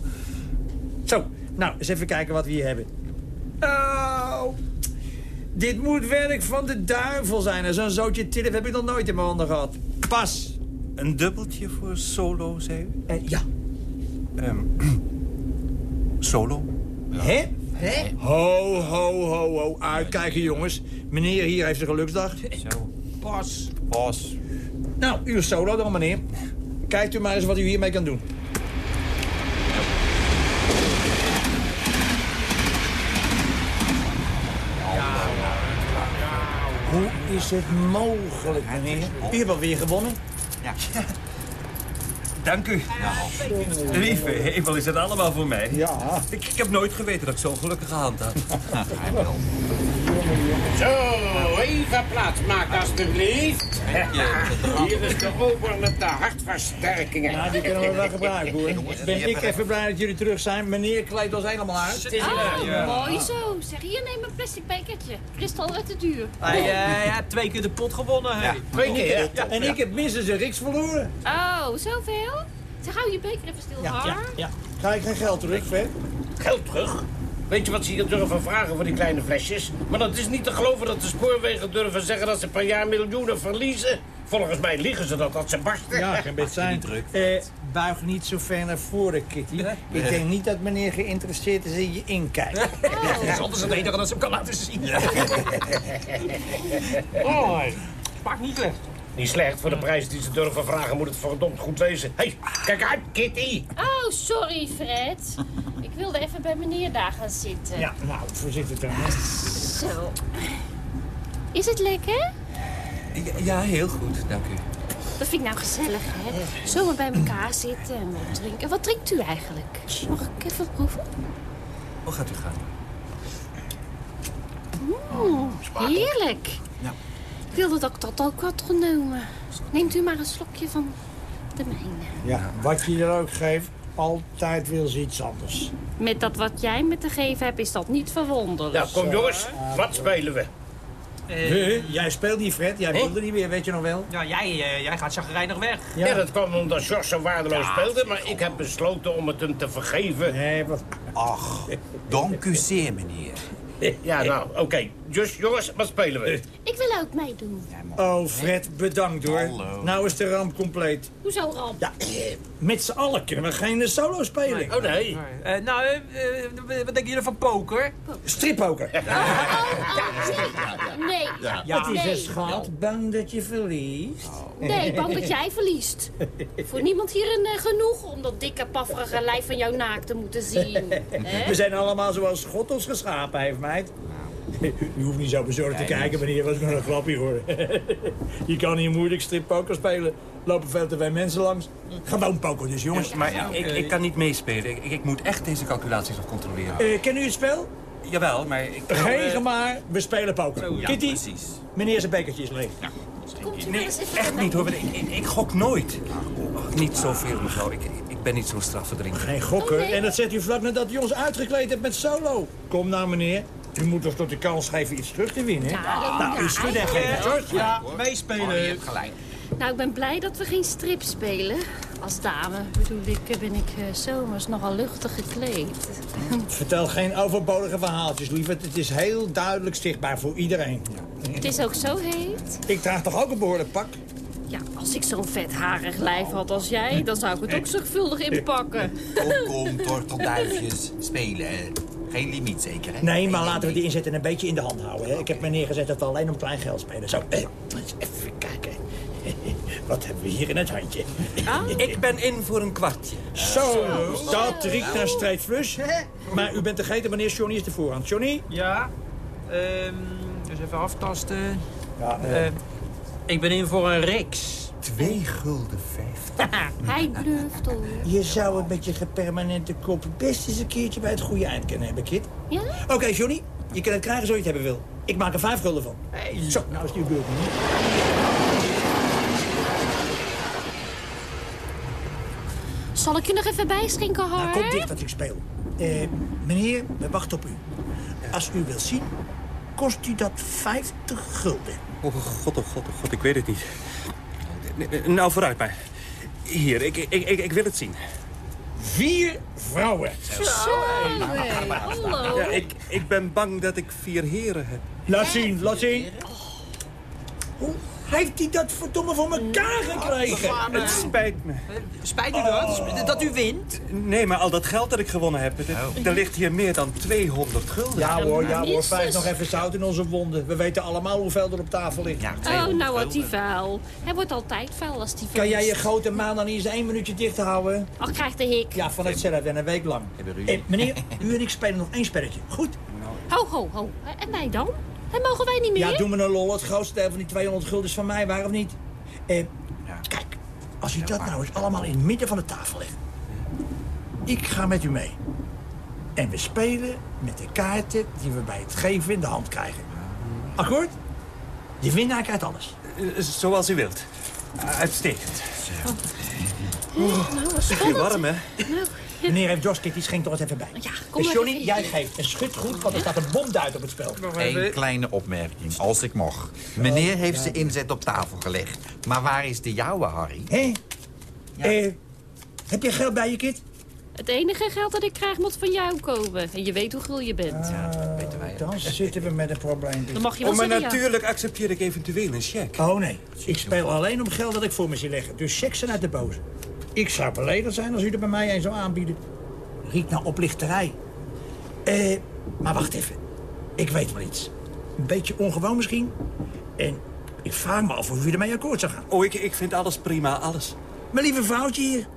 Zo, nou, eens even kijken wat we hier hebben. Oh, dit moet werk van de duivel zijn. Zo'n zootje tilf heb ik nog nooit in mijn handen gehad. Pas. Een dubbeltje voor solo, zei u? Eh, ja. Ehm, solo? Hè? Hè? Ho, ho, ho, ho. Uitkijken, jongens. Meneer hier heeft een geluksdag. Zo. Pas. Pas. Nou, uw solo dan, meneer. Kijkt u maar eens wat u hiermee kan doen. Hoe is het mogelijk, meneer? U hebt alweer gewonnen. Ja. Dank u. Lieve hemel, is het allemaal voor mij? Ja. Ik, ik heb nooit geweten dat ik zo'n gelukkige hand had. Zo, even plaats maken alstublieft. Hier is de ober met de hartversterkingen. Ja, die kunnen we wel gebruiken, hoor. Ben ik even blij dat jullie terug zijn. Meneer kleedt ons helemaal uit. Oh, mooi zo. Zeg, hier, neem een plastic bekertje. Kristal uit de duur. Hij eh, ja, twee keer de pot gewonnen. hè. Twee keer. Ja, en ik heb minstens een riks verloren. Oh, zoveel? Zeg, hou je beker even stil, Ja, ja, ja. Ga ik geen geld terug, Fred? Geld terug. Weet je wat ze hier durven vragen voor die kleine flesjes? Maar dat is niet te geloven dat de spoorwegen durven zeggen dat ze per jaar miljoenen verliezen. Volgens mij liegen ze dat als ze barsten. Ja, kan best zijn. Eh, buig niet zo ver naar voren, Kitty. Ik denk niet dat meneer geïnteresseerd is in je inkijk. Dat is anders het enige dat ze hem kan laten zien. Oh, maakt niet slecht. Niet slecht. Voor de prijs die ze durven vragen moet het verdomd goed wezen. Hé, hey, kijk uit, Kitty. Oh, sorry, Fred. Ik wilde even bij meneer daar gaan zitten. Ja, nou, voorzitter dan. Zo. Is het lekker? Ja, heel goed, dank u. Dat vind ik nou gezellig, hè? Zomaar bij elkaar zitten en wat drinken. Wat drinkt u eigenlijk? Mag ik even proeven? Hoe gaat u gaan? Oeh, heerlijk. Ja. Ik wilde dat ik dat ook had genomen. Neemt u maar een slokje van de mijne. Ja, wat je er ook geeft, altijd wil ze iets anders. Met dat wat jij me te geven hebt, is dat niet verwonderlijk. Nou, kom jongens. Wat spelen we? Huh? Jij speelt niet, Fred. Jij wilde niet meer, weet je nog wel? Ja, jij, eh, jij gaat chagrijnig weg. Ja. dat kwam omdat George zo waardeloos speelde, maar ik heb besloten om het hem te vergeven. Nee, wat... Ach, dank u zeer, meneer. Ja, nou, oké. Dus jongens, wat spelen we? Ik wil ook meedoen. Oh, Fred, bedankt hoor. Hallo. Nou is de ramp compleet. Hoezo, Ramp? Ja, eh, met z'n allen kunnen we geen solo spelen. Oh nee. Eh, nou, eh, eh, wat denken jullie van poker? Strippoker. Oh, nee. Wat is nee. er, schat? Bang dat je verliest? Nee, bang dat jij verliest. Voor niemand hier een eh, genoeg om dat dikke, pafferige lijf van jou naakt te moeten zien. We zijn allemaal zoals God ons geschapen heeft, meid. U hoeft niet zo bezorgd te kijken, meneer. was maar een grapje, hoor. Je kan hier moeilijk strippoker spelen. Lopen veel te veel mensen langs. Gewoon poker dus, jongens. Maar ik, ik kan niet meespelen. Ik, ik moet echt deze calculaties nog controleren. Eh, ken u het spel? Jawel, maar ik... Geen maar, we spelen poker. Ja, Kitty, precies. meneer zijn bekertje is leeg. Nee, echt niet hoor. Ik, ik, gok nooit. Niet zoveel, mevrouw. Ik, ik ben niet zo'n straffendrinker. Geen gokken. Oh, nee. En dat zet u vlak nadat u ons uitgekleed hebt met solo. Kom nou, meneer. U moet toch tot de kans geven iets terug te winnen? Ja, nou, u ja, schudt. Ja, Oh, je meespelen. hebt gelijk. Nou, ik ben blij dat we geen strip spelen. Als dame bedoel ik, ben ik eh, zomers nogal luchtig gekleed. Vertel geen overbodige verhaaltjes, lieverd. Het is heel duidelijk zichtbaar voor iedereen. Het is ook zo heet. Ik draag toch ook een behoorlijk pak? Ja, als ik zo'n vet harig lijf had als jij, dan zou ik het ook zorgvuldig inpakken. Kom, kom, tortelduifjes. Spelen, hè. Geen limiet zeker, hè? Nee, maar laten we die inzetten een beetje in de hand houden. Hè? Ik heb me neergezet dat we alleen om klein geld spelen. Zo, eh, eens even kijken. Wat hebben we hier in het handje? Ik ben in voor een kwartje. Zo, dat riekt naar strijdflus. Maar u bent degene, meneer Johnny is de voorhand. Johnny? Ja. Ehm dus even aftasten. Ja, eh. Eh, ik ben in voor een reeks. Twee gulden vijf. Hij bluft hoor. Je zou het met je gepermanente kop best eens een keertje bij het goede eind kunnen hebben, Kit. Ja? Oké, Johnny. Je kan het krijgen zo je het hebben wil. Ik maak er vijf gulden van. Zo, nou is het uw beurt. Zal ik je nog even bijschenken, hoor? Nou, kom dicht dat ik speel. Eh, meneer, we wachten op u. Als u wilt zien, kost u dat 50 gulden. Oh god, oh god, oh god, ik weet het niet. Nou, vooruit maar. Hier, ik, ik, ik, ik wil het zien. Vier vrouwen. Zo, hé. Hallo. Ja, ik, ik ben bang dat ik vier heren heb. Laat zien, laat zien. Hoe heeft hij dat verdomme voor elkaar gekregen? Het spijt me. Spijt u dat? Dat u wint? Nee, maar al dat geld dat ik gewonnen heb, het- er ligt hier meer dan 200 gulden. Ja hoor, ja hoor. Vijf nog even zout in onze wonden. We weten allemaal hoeveel er op tafel ligt. Oh, nou wordt hij vuil. Hij wordt altijd vuil als hij Kan jij je grote maan dan eens één minuutje dicht houden? Ach, krijgt de hik. Ja, van hetzelfde en een week lang. Eh, meneer, u en ik spelen nog één spelletje. Goed? Ho, ho, ho. En wij dan? En mogen wij niet meer? Ja, doe me een lol. Het grootste deel van die 200 gulden is van mij, waar of niet? Eh, kijk, als u dat nou eens allemaal in het midden van de tafel legt. Ik ga met u mee. En we spelen met de kaarten die we bij het geven in de hand krijgen. Akkoord? De winnaar krijgt alles. Eh, Zoals u wilt. Uitstekend. Nou, wat Is hier spannend. warm, hè? Nou, Meneer heeft dorst, Kitty, schenk toch eens even bij. Ja, kom en maar Johnny, even. jij geeft. En schud goed, want er staat een bomduit op het spel. Eén kleine opmerking, als ik mag. Meneer heeft zijn inzet op tafel gelegd. Maar waar is de jouwe, Harry? Hé? Eh, heb je geld bij je, Kit? Het enige geld dat ik krijg moet van jou komen. En je weet hoe gul je bent. Dan zitten we met een probleem. Dan mag je wel Oh, maar zeggen ja. natuurlijk accepteer ik eventueel een cheque. Oh nee, ik speel alleen om geld dat ik voor me zie leggen. Dus checks zijn uit de boze. Ik zou beledigd zijn als u er bij mij een zou aanbieden. Riet naar oplichterij. Eh, maar wacht even. Ik weet wel iets. Een beetje ongewoon misschien. En ik vraag me af of u ermee akkoord zou gaan. Oh, ik, ik vind alles prima, alles. Mijn lieve vrouwtje hier.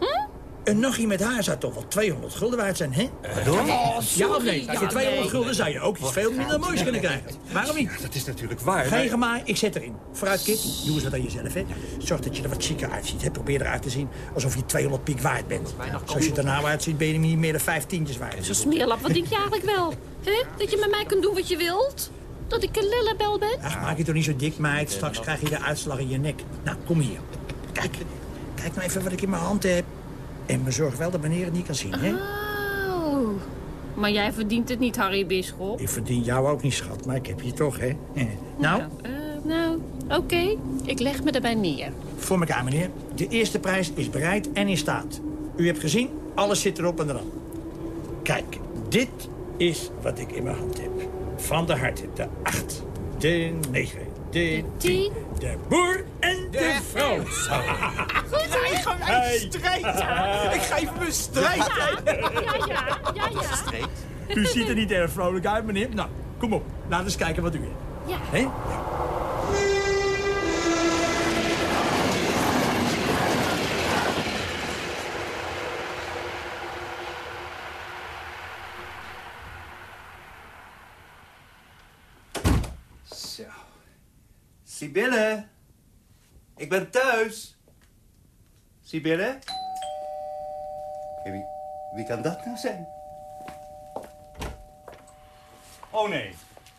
Een nachtje met haar zou toch wel 200 gulden waard zijn, hè? Pardon? ja of nee? ja, Voor 200 nee. gulden zou je ook iets veel minder moois kunnen krijgen. Waarom niet? Dat is natuurlijk waar. Geen maar- gemaai, ik zet erin. Vooruit, Kit. Doe eens wat aan jezelf, hè. Zorg dat je er wat chiquer uitziet. Hè. Probeer eruit te zien alsof je 200 piek waard bent. Zoals je er nou uitziet, ben je niet meer dan vijf tientjes waard. Zo smeerlap, wat denk je eigenlijk wel? Hè? Dat je met mij kunt doen wat je wilt? Dat ik een lillebel ben? Ach, maak je toch niet zo dik, meid. Straks krijg je de uitslag in je nek. Nou, kom hier. Kijk. Kijk nou even wat ik in mijn hand heb. En me zorg wel dat meneer het niet kan zien, hè. Oh. Maar jij verdient het niet, Harry Bisschop. Ik verdien jou ook niet, schat. Maar ik heb je toch, hè. Nou, Eh, nou, oké. Ik leg me erbij neer. voor elkaar, meneer. De eerste prijs is bereid en in staat. U hebt gezien, alles zit erop en eraan. Kijk, dit is wat ik in mijn hand heb. Van de harten, de acht, de negen, de tien, de boer en de vrouw. Nee, gewoon Hey. strijd. Ik geef me strijd. Ja, ja, ja, ja, ja. U ziet er niet erg vrolijk uit, meneer. Nou, kom op. Laten we eens kijken wat u heeft. Ja. Hè? Zo. Sibylle. Ik ben thuis. Sibylle? Hey, wie, wie kan dat nou zijn? Oh nee.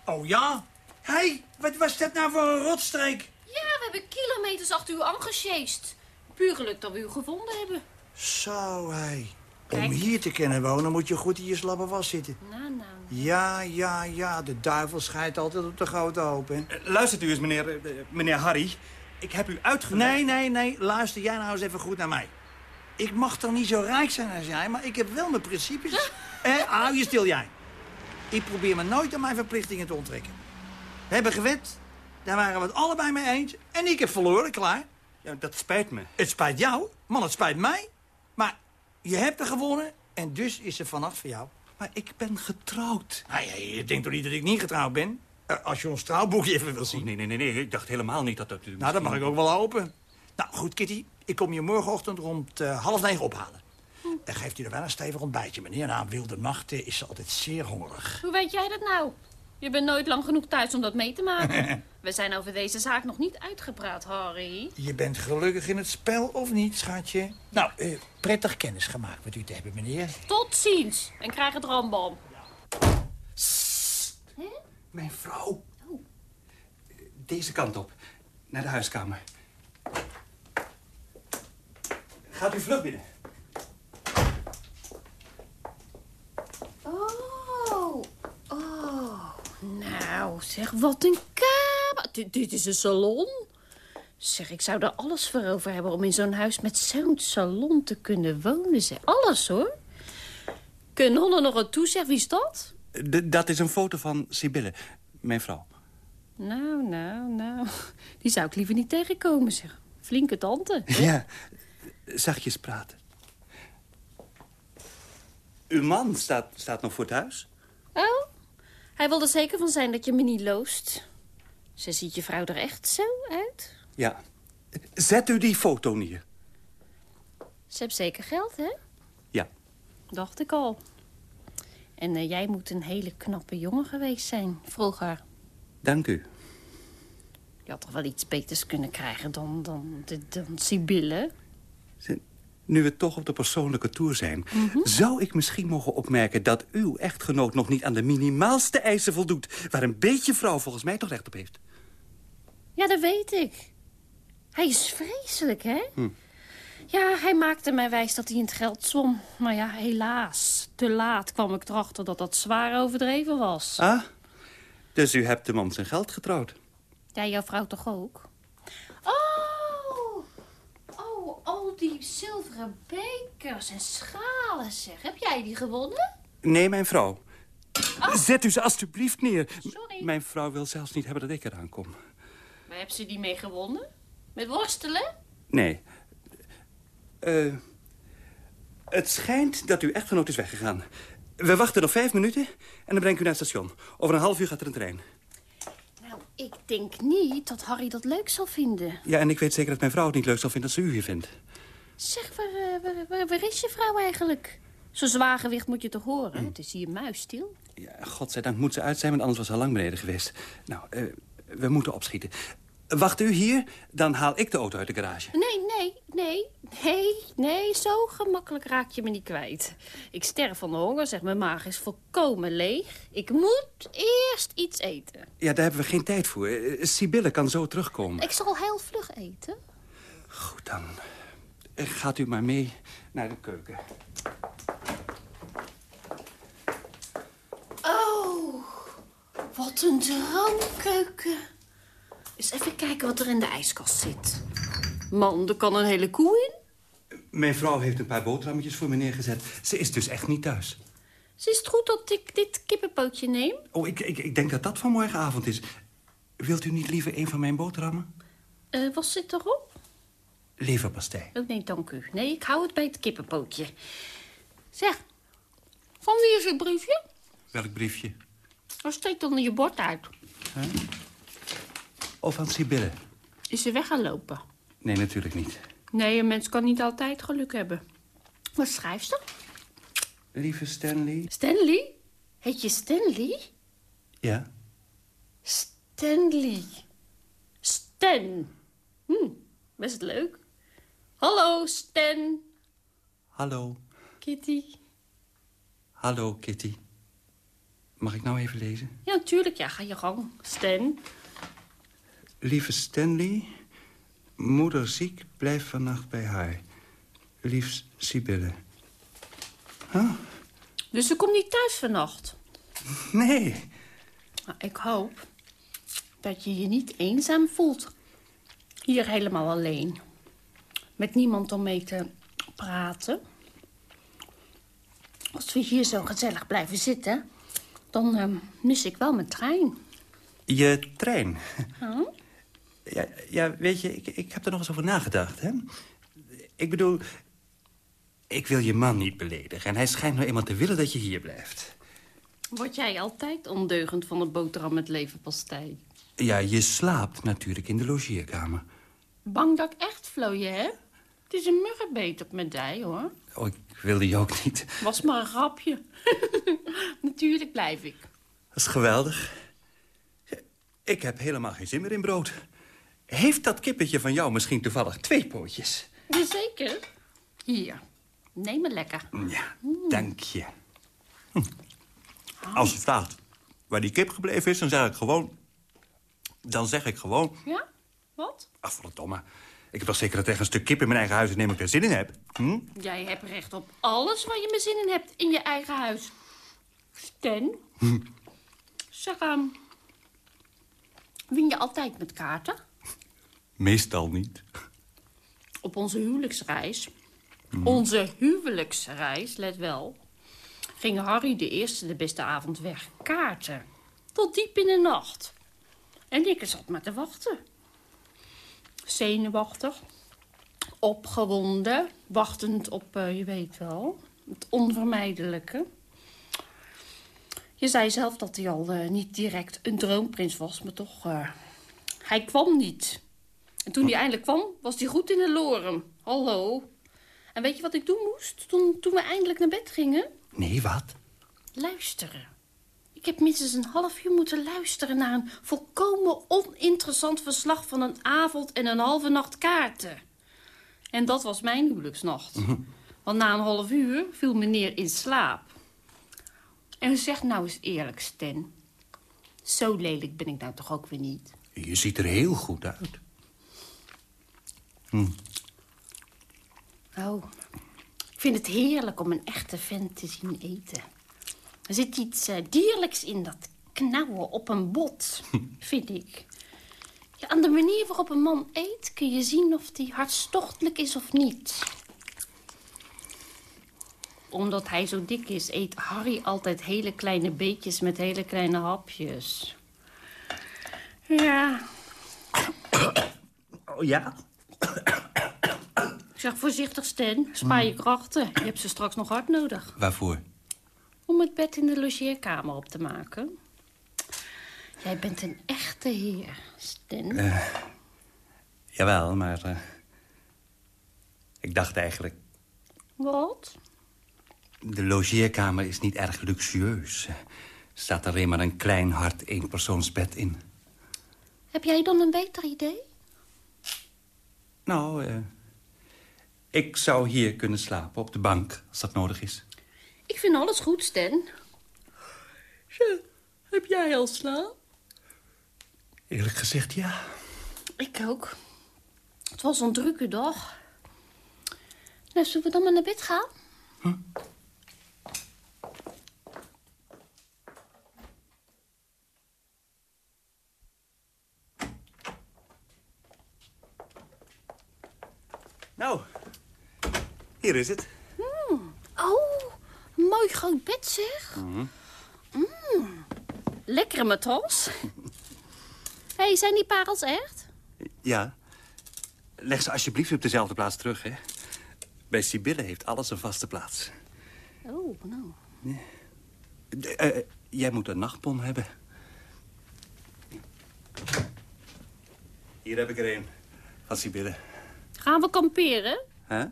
Oh ja? Hé, hey, wat was dat nou voor een rotstreek? Ja, we hebben kilometers achter u aangesjeest. Puur geluk dat we u gevonden hebben. Zo, hé. Om hier te kunnen wonen moet je goed in je slappe was zitten. Nou, nou. Ja, ja, ja, de duivel schijnt altijd op de grote hoop, hè? Luistert u eens, meneer, eh, meneer Harry. Ik heb u uitgelegd. Nee, nee, nee, luister jij nou eens even goed naar mij. Ik mag toch niet zo rijk zijn als jij, maar ik heb wel mijn principes. Eh, hou je stil, jij. Ik probeer me nooit aan mijn verplichtingen te onttrekken. We hebben gewet, daar waren we het allebei mee eens. En ik heb verloren, klaar. Ja, dat spijt me. Het spijt jou, man, het spijt mij. Maar je hebt er gewonnen en dus is er vannacht voor jou. Maar ik ben getrouwd. Nou ja, je denkt toch niet dat ik niet getrouwd ben? Eh, als je ons trouwboekje even wil zien. Oh, nee, nee, nee, nee. Ik dacht helemaal niet dat dat... u Nou, dat mag ik ook wel hopen. Nou, goed, Kitty. Ik kom je morgenochtend rond eh, half negen ophalen. En geeft u er wel een stevig ontbijtje, meneer. Na een wilde nacht is ze altijd zeer hongerig. Hoe weet jij dat nou? Je bent nooit lang genoeg thuis om dat mee te maken. We zijn over deze zaak nog niet uitgepraat, Harry. Je bent gelukkig in het spel, of niet, schatje? Nou, eh, prettig kennis gemaakt met u te hebben, meneer. Tot ziens. En krijg het rambam. Mijn vrouw. Deze kant op. Naar de huiskamer. Gaat u vlug binnen. Oh, oh. Nou, zeg, wat een kamer. Dit, dit is een salon. Zeg, ik zou er alles voor over hebben om in zo'n huis met zo'n salon te kunnen wonen. Zeg. Alles, hoor. Kun er nog een toezeg? Wie is dat? D- dat is een foto van Sibylle, mijn vrouw. Nou, nou, nou. Die zou ik liever niet tegenkomen, zeg. Flinke tante. Ja, zachtjes praten. Uw man staat, staat nog voor het huis? Oh, hij wil er zeker van zijn dat je me niet loost. Ze ziet je vrouw er echt zo uit. Ja. Zet u die foto neer. Ze heeft zeker geld, hè? Ja. Dacht ik al. En eh, jij moet een hele knappe jongen geweest zijn, vroeger. Dank u. Je had toch wel iets beters kunnen krijgen dan, dan, dan, dan Sibylle? Nu we toch op de persoonlijke tour zijn... zou ik misschien mogen opmerken dat uw echtgenoot... nog niet aan de minimaalste eisen voldoet... waar een beetje vrouw volgens mij toch recht op heeft. Ja, dat weet ik. Hij is vreselijk, hè? Hm. Ja, hij maakte mij wijs dat hij in het geld zwom. Maar ja, helaas. Te laat kwam ik erachter dat dat zwaar overdreven was. Ah, dus u hebt de man zijn geld getrouwd. Ja, jouw vrouw toch ook? Oh! Oh, al die zilveren bekers en schalen, zeg. Heb jij die gewonnen? Nee, mijn vrouw. Zet u ze alstublieft neer. Sorry. Mijn vrouw wil zelfs niet hebben dat ik eraan kom. Waar heb ze die mee gewonnen? Met worstelen? Nee. Eh, het schijnt dat uw echtgenoot is weggegaan. We wachten nog vijf minuten en dan breng ik u naar het station. Over een half uur gaat er een trein. Nou, ik denk niet dat Harry dat leuk zal vinden. Ja, en ik weet zeker dat mijn vrouw het niet leuk zal vinden dat ze u hier vindt. Zeg, waar, eh, waar, waar, waar is je vrouw eigenlijk? Zo'n zwaar gewicht moet je toch horen? Het is hier muisstil. Ja, godzijdank moet ze uit zijn, want anders was ze al lang beneden geweest. Nou, eh, we moeten opschieten. Wacht u hier, dan haal ik de auto uit de garage. Nee, nee, nee, nee, nee, zo gemakkelijk raak je me niet kwijt. Ik sterf van de honger, zeg, mijn maag is volkomen leeg. Ik moet eerst iets eten. Ja, daar hebben we geen tijd voor. Eh, Sibylle kan zo terugkomen. Ik zal heel vlug eten. Goed, dan gaat u maar mee naar de keuken. Oh, wat een droomkeuken. Eens even kijken wat er in de ijskast zit. Man, er kan een hele koe in. Mijn vrouw heeft een paar boterhammetjes voor me neergezet. Ze is dus echt niet thuis. Is het goed dat ik dit kippenpootje neem? Oh, ik, ik, ik denk dat dat van morgenavond is. Wilt u niet liever een van mijn boterhammen? Eh, wat zit erop? Leverpastei. Oh, nee, dank u. Nee, ik hou het bij het kippenpootje. Zeg, van wie is het briefje? Welk briefje? Dat steekt onder je bord uit. Huh? Of van Sibylle? Is ze weg gaan lopen? Nee, natuurlijk niet. Nee, een mens kan niet altijd geluk hebben. Wat schrijft ze? Lieve Stanley? Stanley? Heet je Stanley? Ja? Stanley. Stan. Hm, best leuk. Hallo, Stan. Hallo. Kitty. Hallo, Kitty. Mag ik nou even lezen? Ja, natuurlijk. Ja, ga je gang. Stan. Lieve Stanley, moeder ziek, blijf vannacht bij haar. Liefst Sibylle. Huh? Dus ze komt niet thuis vannacht? Nee. Nou, ik hoop dat je je niet eenzaam voelt. Hier helemaal alleen. Met niemand om mee te praten. Als we hier zo gezellig blijven zitten... dan eh, mis ik wel mijn trein. Je trein. Huh? Ja, ja weet je, ik, ik heb er nog eens over nagedacht, hè. Ik bedoel, Ik wil je man niet beledigen en hij schijnt nou eenmaal te willen dat je hier blijft. Word jij altijd ondeugend van een boterham met leverpastei? Ja, je slaapt natuurlijk in de logeerkamer. Bang dat ik echt vlooien heb? Het is een muggenbeet op mijn dij, hoor. Oh, ik wilde je ook niet. Was maar een grapje. natuurlijk blijf ik. Dat is geweldig. Ik heb helemaal geen zin meer in brood. Heeft dat kippetje van jou misschien toevallig twee pootjes? Jazeker. Hier, neem het lekker. Ja, dank je. Hm. Als je vraagt waar die kip gebleven is, dan zeg ik gewoon... Dan zeg ik gewoon... Ja? Wat? Ach, verdomme. Ik heb toch zeker dat tegen een stuk kip in mijn eigen huis neem ik er zin in heb. Hm? Jij hebt recht op alles waar je me zin in hebt in je eigen huis. Sten? Hm. Zeg, um, win je altijd met kaarten? Meestal niet. Op onze huwelijksreis... Hm. Onze huwelijksreis, let wel... ging Harry de eerste de beste avond weg kaarten. Tot diep in de nacht. En ik zat maar te wachten. Zenuwachtig. Opgewonden. Wachtend op, eh, je weet wel, het onvermijdelijke. Je zei zelf dat hij al eh, niet direct een droomprins was, maar toch... eh, hij kwam niet. En toen hij eindelijk kwam, was hij goed in de lorem. Hallo. En weet je wat ik doen moest toen, toen we eindelijk naar bed gingen? Nee, wat? Luisteren. Ik heb minstens een half uur moeten luisteren naar een volkomen oninteressant verslag van een avond en een halve nacht kaarten. En dat was mijn huwelijksnacht. Want na een half uur viel meneer in slaap. En zeg nou eens eerlijk, Sten. Zo lelijk ben ik nou toch ook weer niet. Je ziet er heel goed uit. Hm. Oh, ik vind het heerlijk om een echte vent te zien eten. Er zit iets eh, dierlijks in dat knauwen op een bot, vind ik. Ja, aan de manier waarop een man eet kun je zien of hij hartstochtelijk is of niet. Omdat hij zo dik is, eet Harry altijd hele kleine beetjes met hele kleine hapjes. Ja, Oh ja? ik zeg voorzichtig, Stan. Spaar je krachten. Je hebt ze straks nog hard nodig. Waarvoor? Om het bed in de logeerkamer op te maken. Jij bent een echte heer, Stan. Eh, jawel, maar... eh, ik dacht eigenlijk... Wat? De logeerkamer is niet erg luxueus. Er staat alleen maar een klein hard eenpersoonsbed in. Heb jij dan een beter idee? Nou, eh, ik zou hier kunnen slapen, op de bank, als dat nodig is. Ik vind alles goed, Stan. Heb jij al slaap? Eerlijk gezegd, ja. Ik ook. Het was een drukke dag. Nou, zullen we dan maar naar bed gaan? Nou, hier is het. Hmm. Oh, mooi groot bed, zeg. Mhm. Mm. Lekkere matras. Hé, hey, zijn die parels echt? Ja. Leg ze alsjeblieft op dezelfde plaats terug, hè. Bij Sibylle heeft alles een vaste plaats. Oh, nou. De- eh, jij moet een nachtpon hebben. Hier heb ik er een. Van Sibylle. Gaan we kamperen? Huh?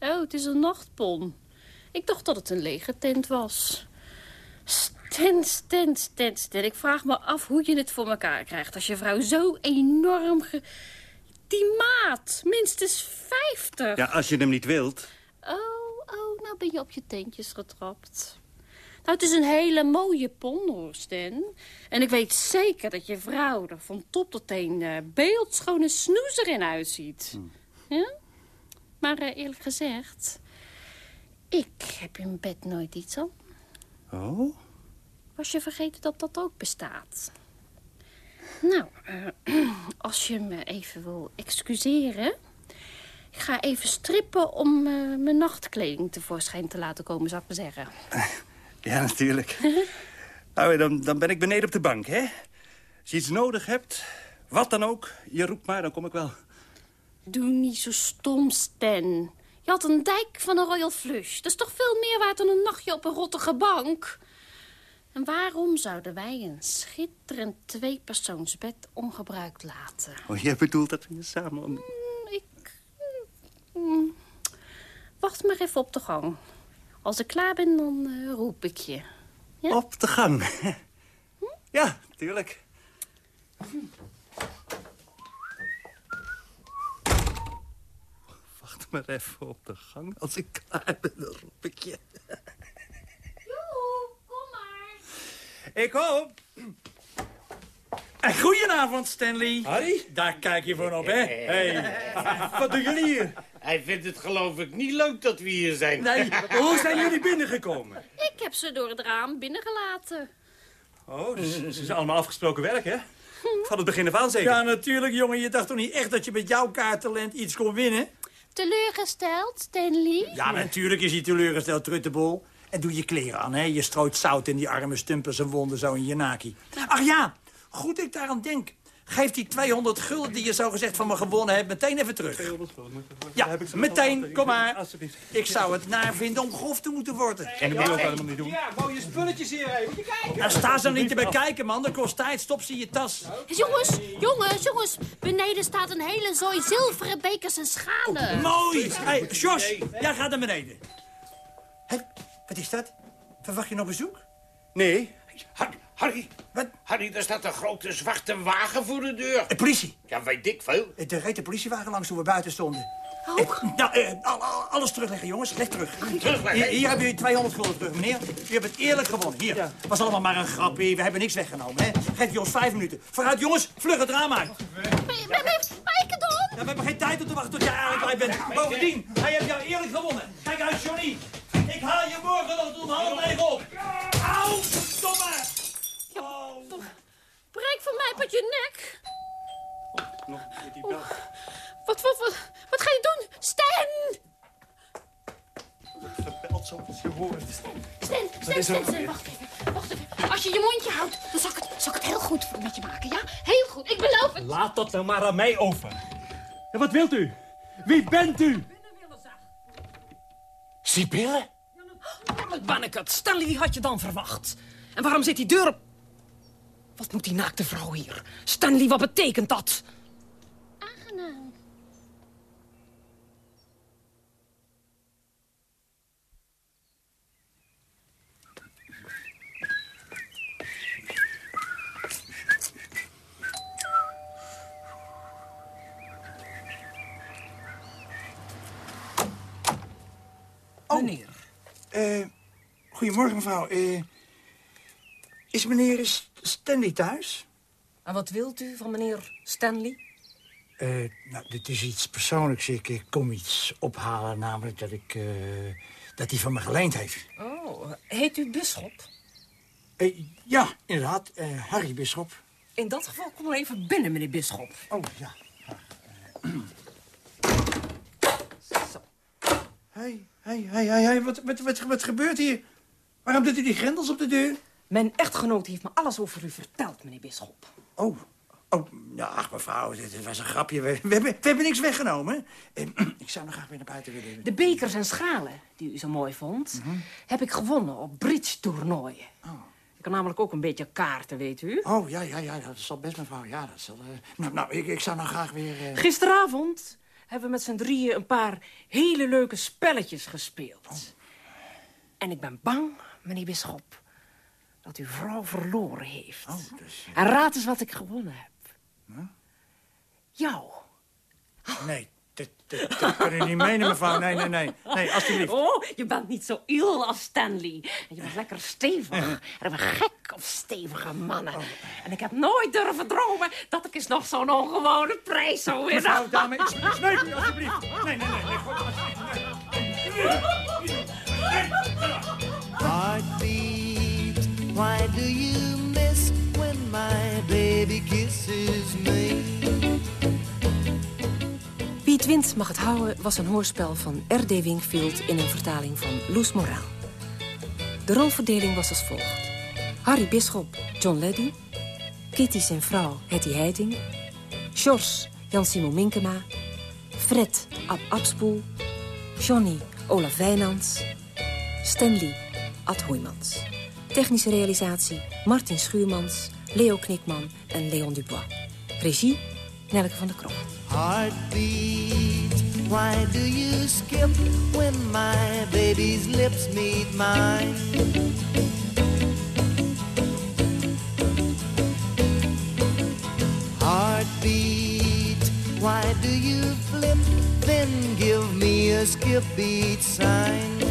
Oh, het is een nachtpon. Ik dacht dat het een lege tent was. Stent, stent, stent. Ik vraag me af hoe je het voor elkaar krijgt... als je vrouw zo enorm ge... Die maat, minstens 50. Ja, als je hem niet wilt. Oh, oh, nou ben je op je teentjes getrapt. Nou, het is een hele mooie pon, hoor, Stan. En ik weet zeker dat je vrouw er van top tot teen eh, beeldschone snoezer in uitziet. Ja? Maar eh, eerlijk gezegd, ik heb in bed nooit iets aan. Oh? Was je vergeten dat dat ook bestaat? Nou, eh, als je me even wil excuseren... Ik ga even strippen om eh, mijn nachtkleding tevoorschijn te laten komen, zou ik maar zeggen. Ja, natuurlijk. nou, dan, dan ben ik beneden op de bank, hè? Als je iets nodig hebt, wat dan ook, je roept maar, dan kom ik wel. Doe niet zo stom, Stan. Je had een dijk van een Royal Flush. Dat is toch veel meer waard dan een nachtje op een rottige bank? En waarom zouden wij een schitterend tweepersoonsbed ongebruikt laten? Oh, jij bedoelt dat we samen... Mm, ik... mm, wacht maar even op de gang. Als ik klaar ben, dan eh, roep ik je. Ja? Op de gang. Ja, tuurlijk. Wacht maar even op de gang. Als ik klaar ben, dan roep ik je. kom maar. Ik hoop. En goedenavond, Stanley. Harry? Daar kijk je voor op, hè? Hey. Wat doen jullie hier? Hij vindt het geloof ik niet leuk dat we hier zijn. Nee, hoe zijn jullie binnengekomen? Ik heb ze door het raam binnengelaten. Oh, dus ze is allemaal afgesproken werk, hè? Van het begin af aan zeker? Ja, natuurlijk, jongen. Je dacht toch niet echt dat je met jouw kaarttalent iets kon winnen? Teleurgesteld, Stanley? Ja, natuurlijk is hij teleurgesteld, Truttebol. En doe je kleren aan, hè? Je strooit zout in die arme stumpers en wonden zo in je naki. Ach ja, goed ik daaraan denk. Geef die 200 gulden die je zo gezegd van me gewonnen hebt meteen even terug. Ja, meteen, kom maar. Ik zou het naar vinden om grof te moeten worden. En dat moet je ook helemaal niet doen. Ja, mooie spulletjes hier even. Moet je kijken. Daar staan ze niet te bekijken, man. Dat kost tijd. Stop ze in je tas. Jongens, jongens, jongens. Beneden staat een hele zooi zilveren bekers en schalen. Mooi. Hey, Jos, jij gaat naar beneden. Hé, wat is dat? Verwacht je nog bezoek? Nee. Harry, Harry. Wat? Harry, daar staat een grote zwarte wagen voor de deur. De politie. Ja, weet ik veel. Er reed de politiewagen langs toen we buiten stonden. Eh, nou, eh, al- al- alles terugleggen, jongens. Leg terug. Terugleggen? Hier, hier hebben jullie 200 gulden terug, meneer. Je hebt het eerlijk gewonnen. Hier. was allemaal maar een grapje. We hebben niks weggenomen, hè. Geef je ons vijf minuten. Vooruit, jongens. Vlug het raam uit. Maar, ik het? Ja, we hebben geen tijd om te wachten tot jij eigenlijk bij bent. Bovendien, hij heeft jou eerlijk gewonnen. Kijk uit, Johnny. Ik haal je morgen om half negen op. Auw, stop maar. Breek van mij op je nek. Nog die Wat, wat, wat, wat ga je doen? Stan! Gebeld zo als je hoort. Stan, Stan, Stan, wacht even. Wacht even. Als je je mondje houdt, dan zal ik het, zal ik het heel goed voor- met je maken, ja? Heel goed, ik beloof het. Laat dat nou maar aan mij over. En wat wilt u? Wie bent u? Sibylle? Banneket, Stanley, wie had je dan verwacht? En waarom zit die deur op... Wat moet die naakte vrouw hier? Stanley, wat betekent dat? Aangenaam. Meneer. Eh, goedemorgen, mevrouw. Eh, is meneer S- Stanley thuis? En wat wilt u van meneer Stanley? Eh, nou, dit is iets persoonlijks. Ik, ik kom iets ophalen, namelijk dat ik... eh, dat hij van me geleend heeft. Oh, heet u Bisschop? Eh, ja, inderdaad. Harry Bisschop. In dat geval kom maar even binnen, meneer Bisschop. Oh, ja. Hé, hé, hé, hé, hé, wat, wat gebeurt hier? Waarom doet u die grendels op de deur? Mijn echtgenoot heeft me alles over u verteld, meneer Bisschop. Oh, oh, nou, ach, mevrouw, dit, was een grapje. We, we, hebben, we hebben niks weggenomen. Eh, ik zou nog graag weer naar buiten willen. De bekers en schalen, die u zo mooi vond, Mhm. heb ik gewonnen op bridge-toernooien. Ik kan namelijk ook een beetje kaarten, weet u. Oh, ja, ja, ja, dat zal best, mevrouw. Ja, dat zal... eh, nou, nou ik, ik zou nou graag weer... eh, Gisteravond hebben we met z'n drieën een paar hele leuke spelletjes gespeeld. Oh. En ik ben bang, meneer Bisschop, dat uw vrouw verloren heeft. Oh, dus, En raad eens wat ik gewonnen heb. Jou. Nee, dit, dit, dit kan u niet menen, mevrouw. Nee, nee, nee. Nee, alsjeblieft. Oh, je bent niet zo iel als Stanley. En je bent lekker stevig. En ik ben gek op stevige mannen. Oh. En ik heb nooit durven dromen dat ik eens nog zo'n ongewone prijs zou winnen. Mevrouw, dame, ik smeek u, alsjeblieft. Nee, nee, nee. nee gooi maar Heartbeat, why do you miss when my baby kisses me? Wie het wint mag het houden was een hoorspel van R.D. Wingfield... in een vertaling van Loes Moraal. De rolverdeling was als volgt. Harry Bisschop, John Leddy. Kitty zijn vrouw, Hetty Heiting. Sjors, Jan-Simon Minkema. Fred, Ab Abspoel. Johnny Olaf Wijnands. Stanley Ad Hoijmans. Technische realisatie Martin Schuurmans, Leo Knikman en Leon Dubois. Regie Nelke van der Krocht. Heartbeat, why do you skip when my baby's lips meet mine? Heartbeat, why do you flip, then give me a skip beat sign?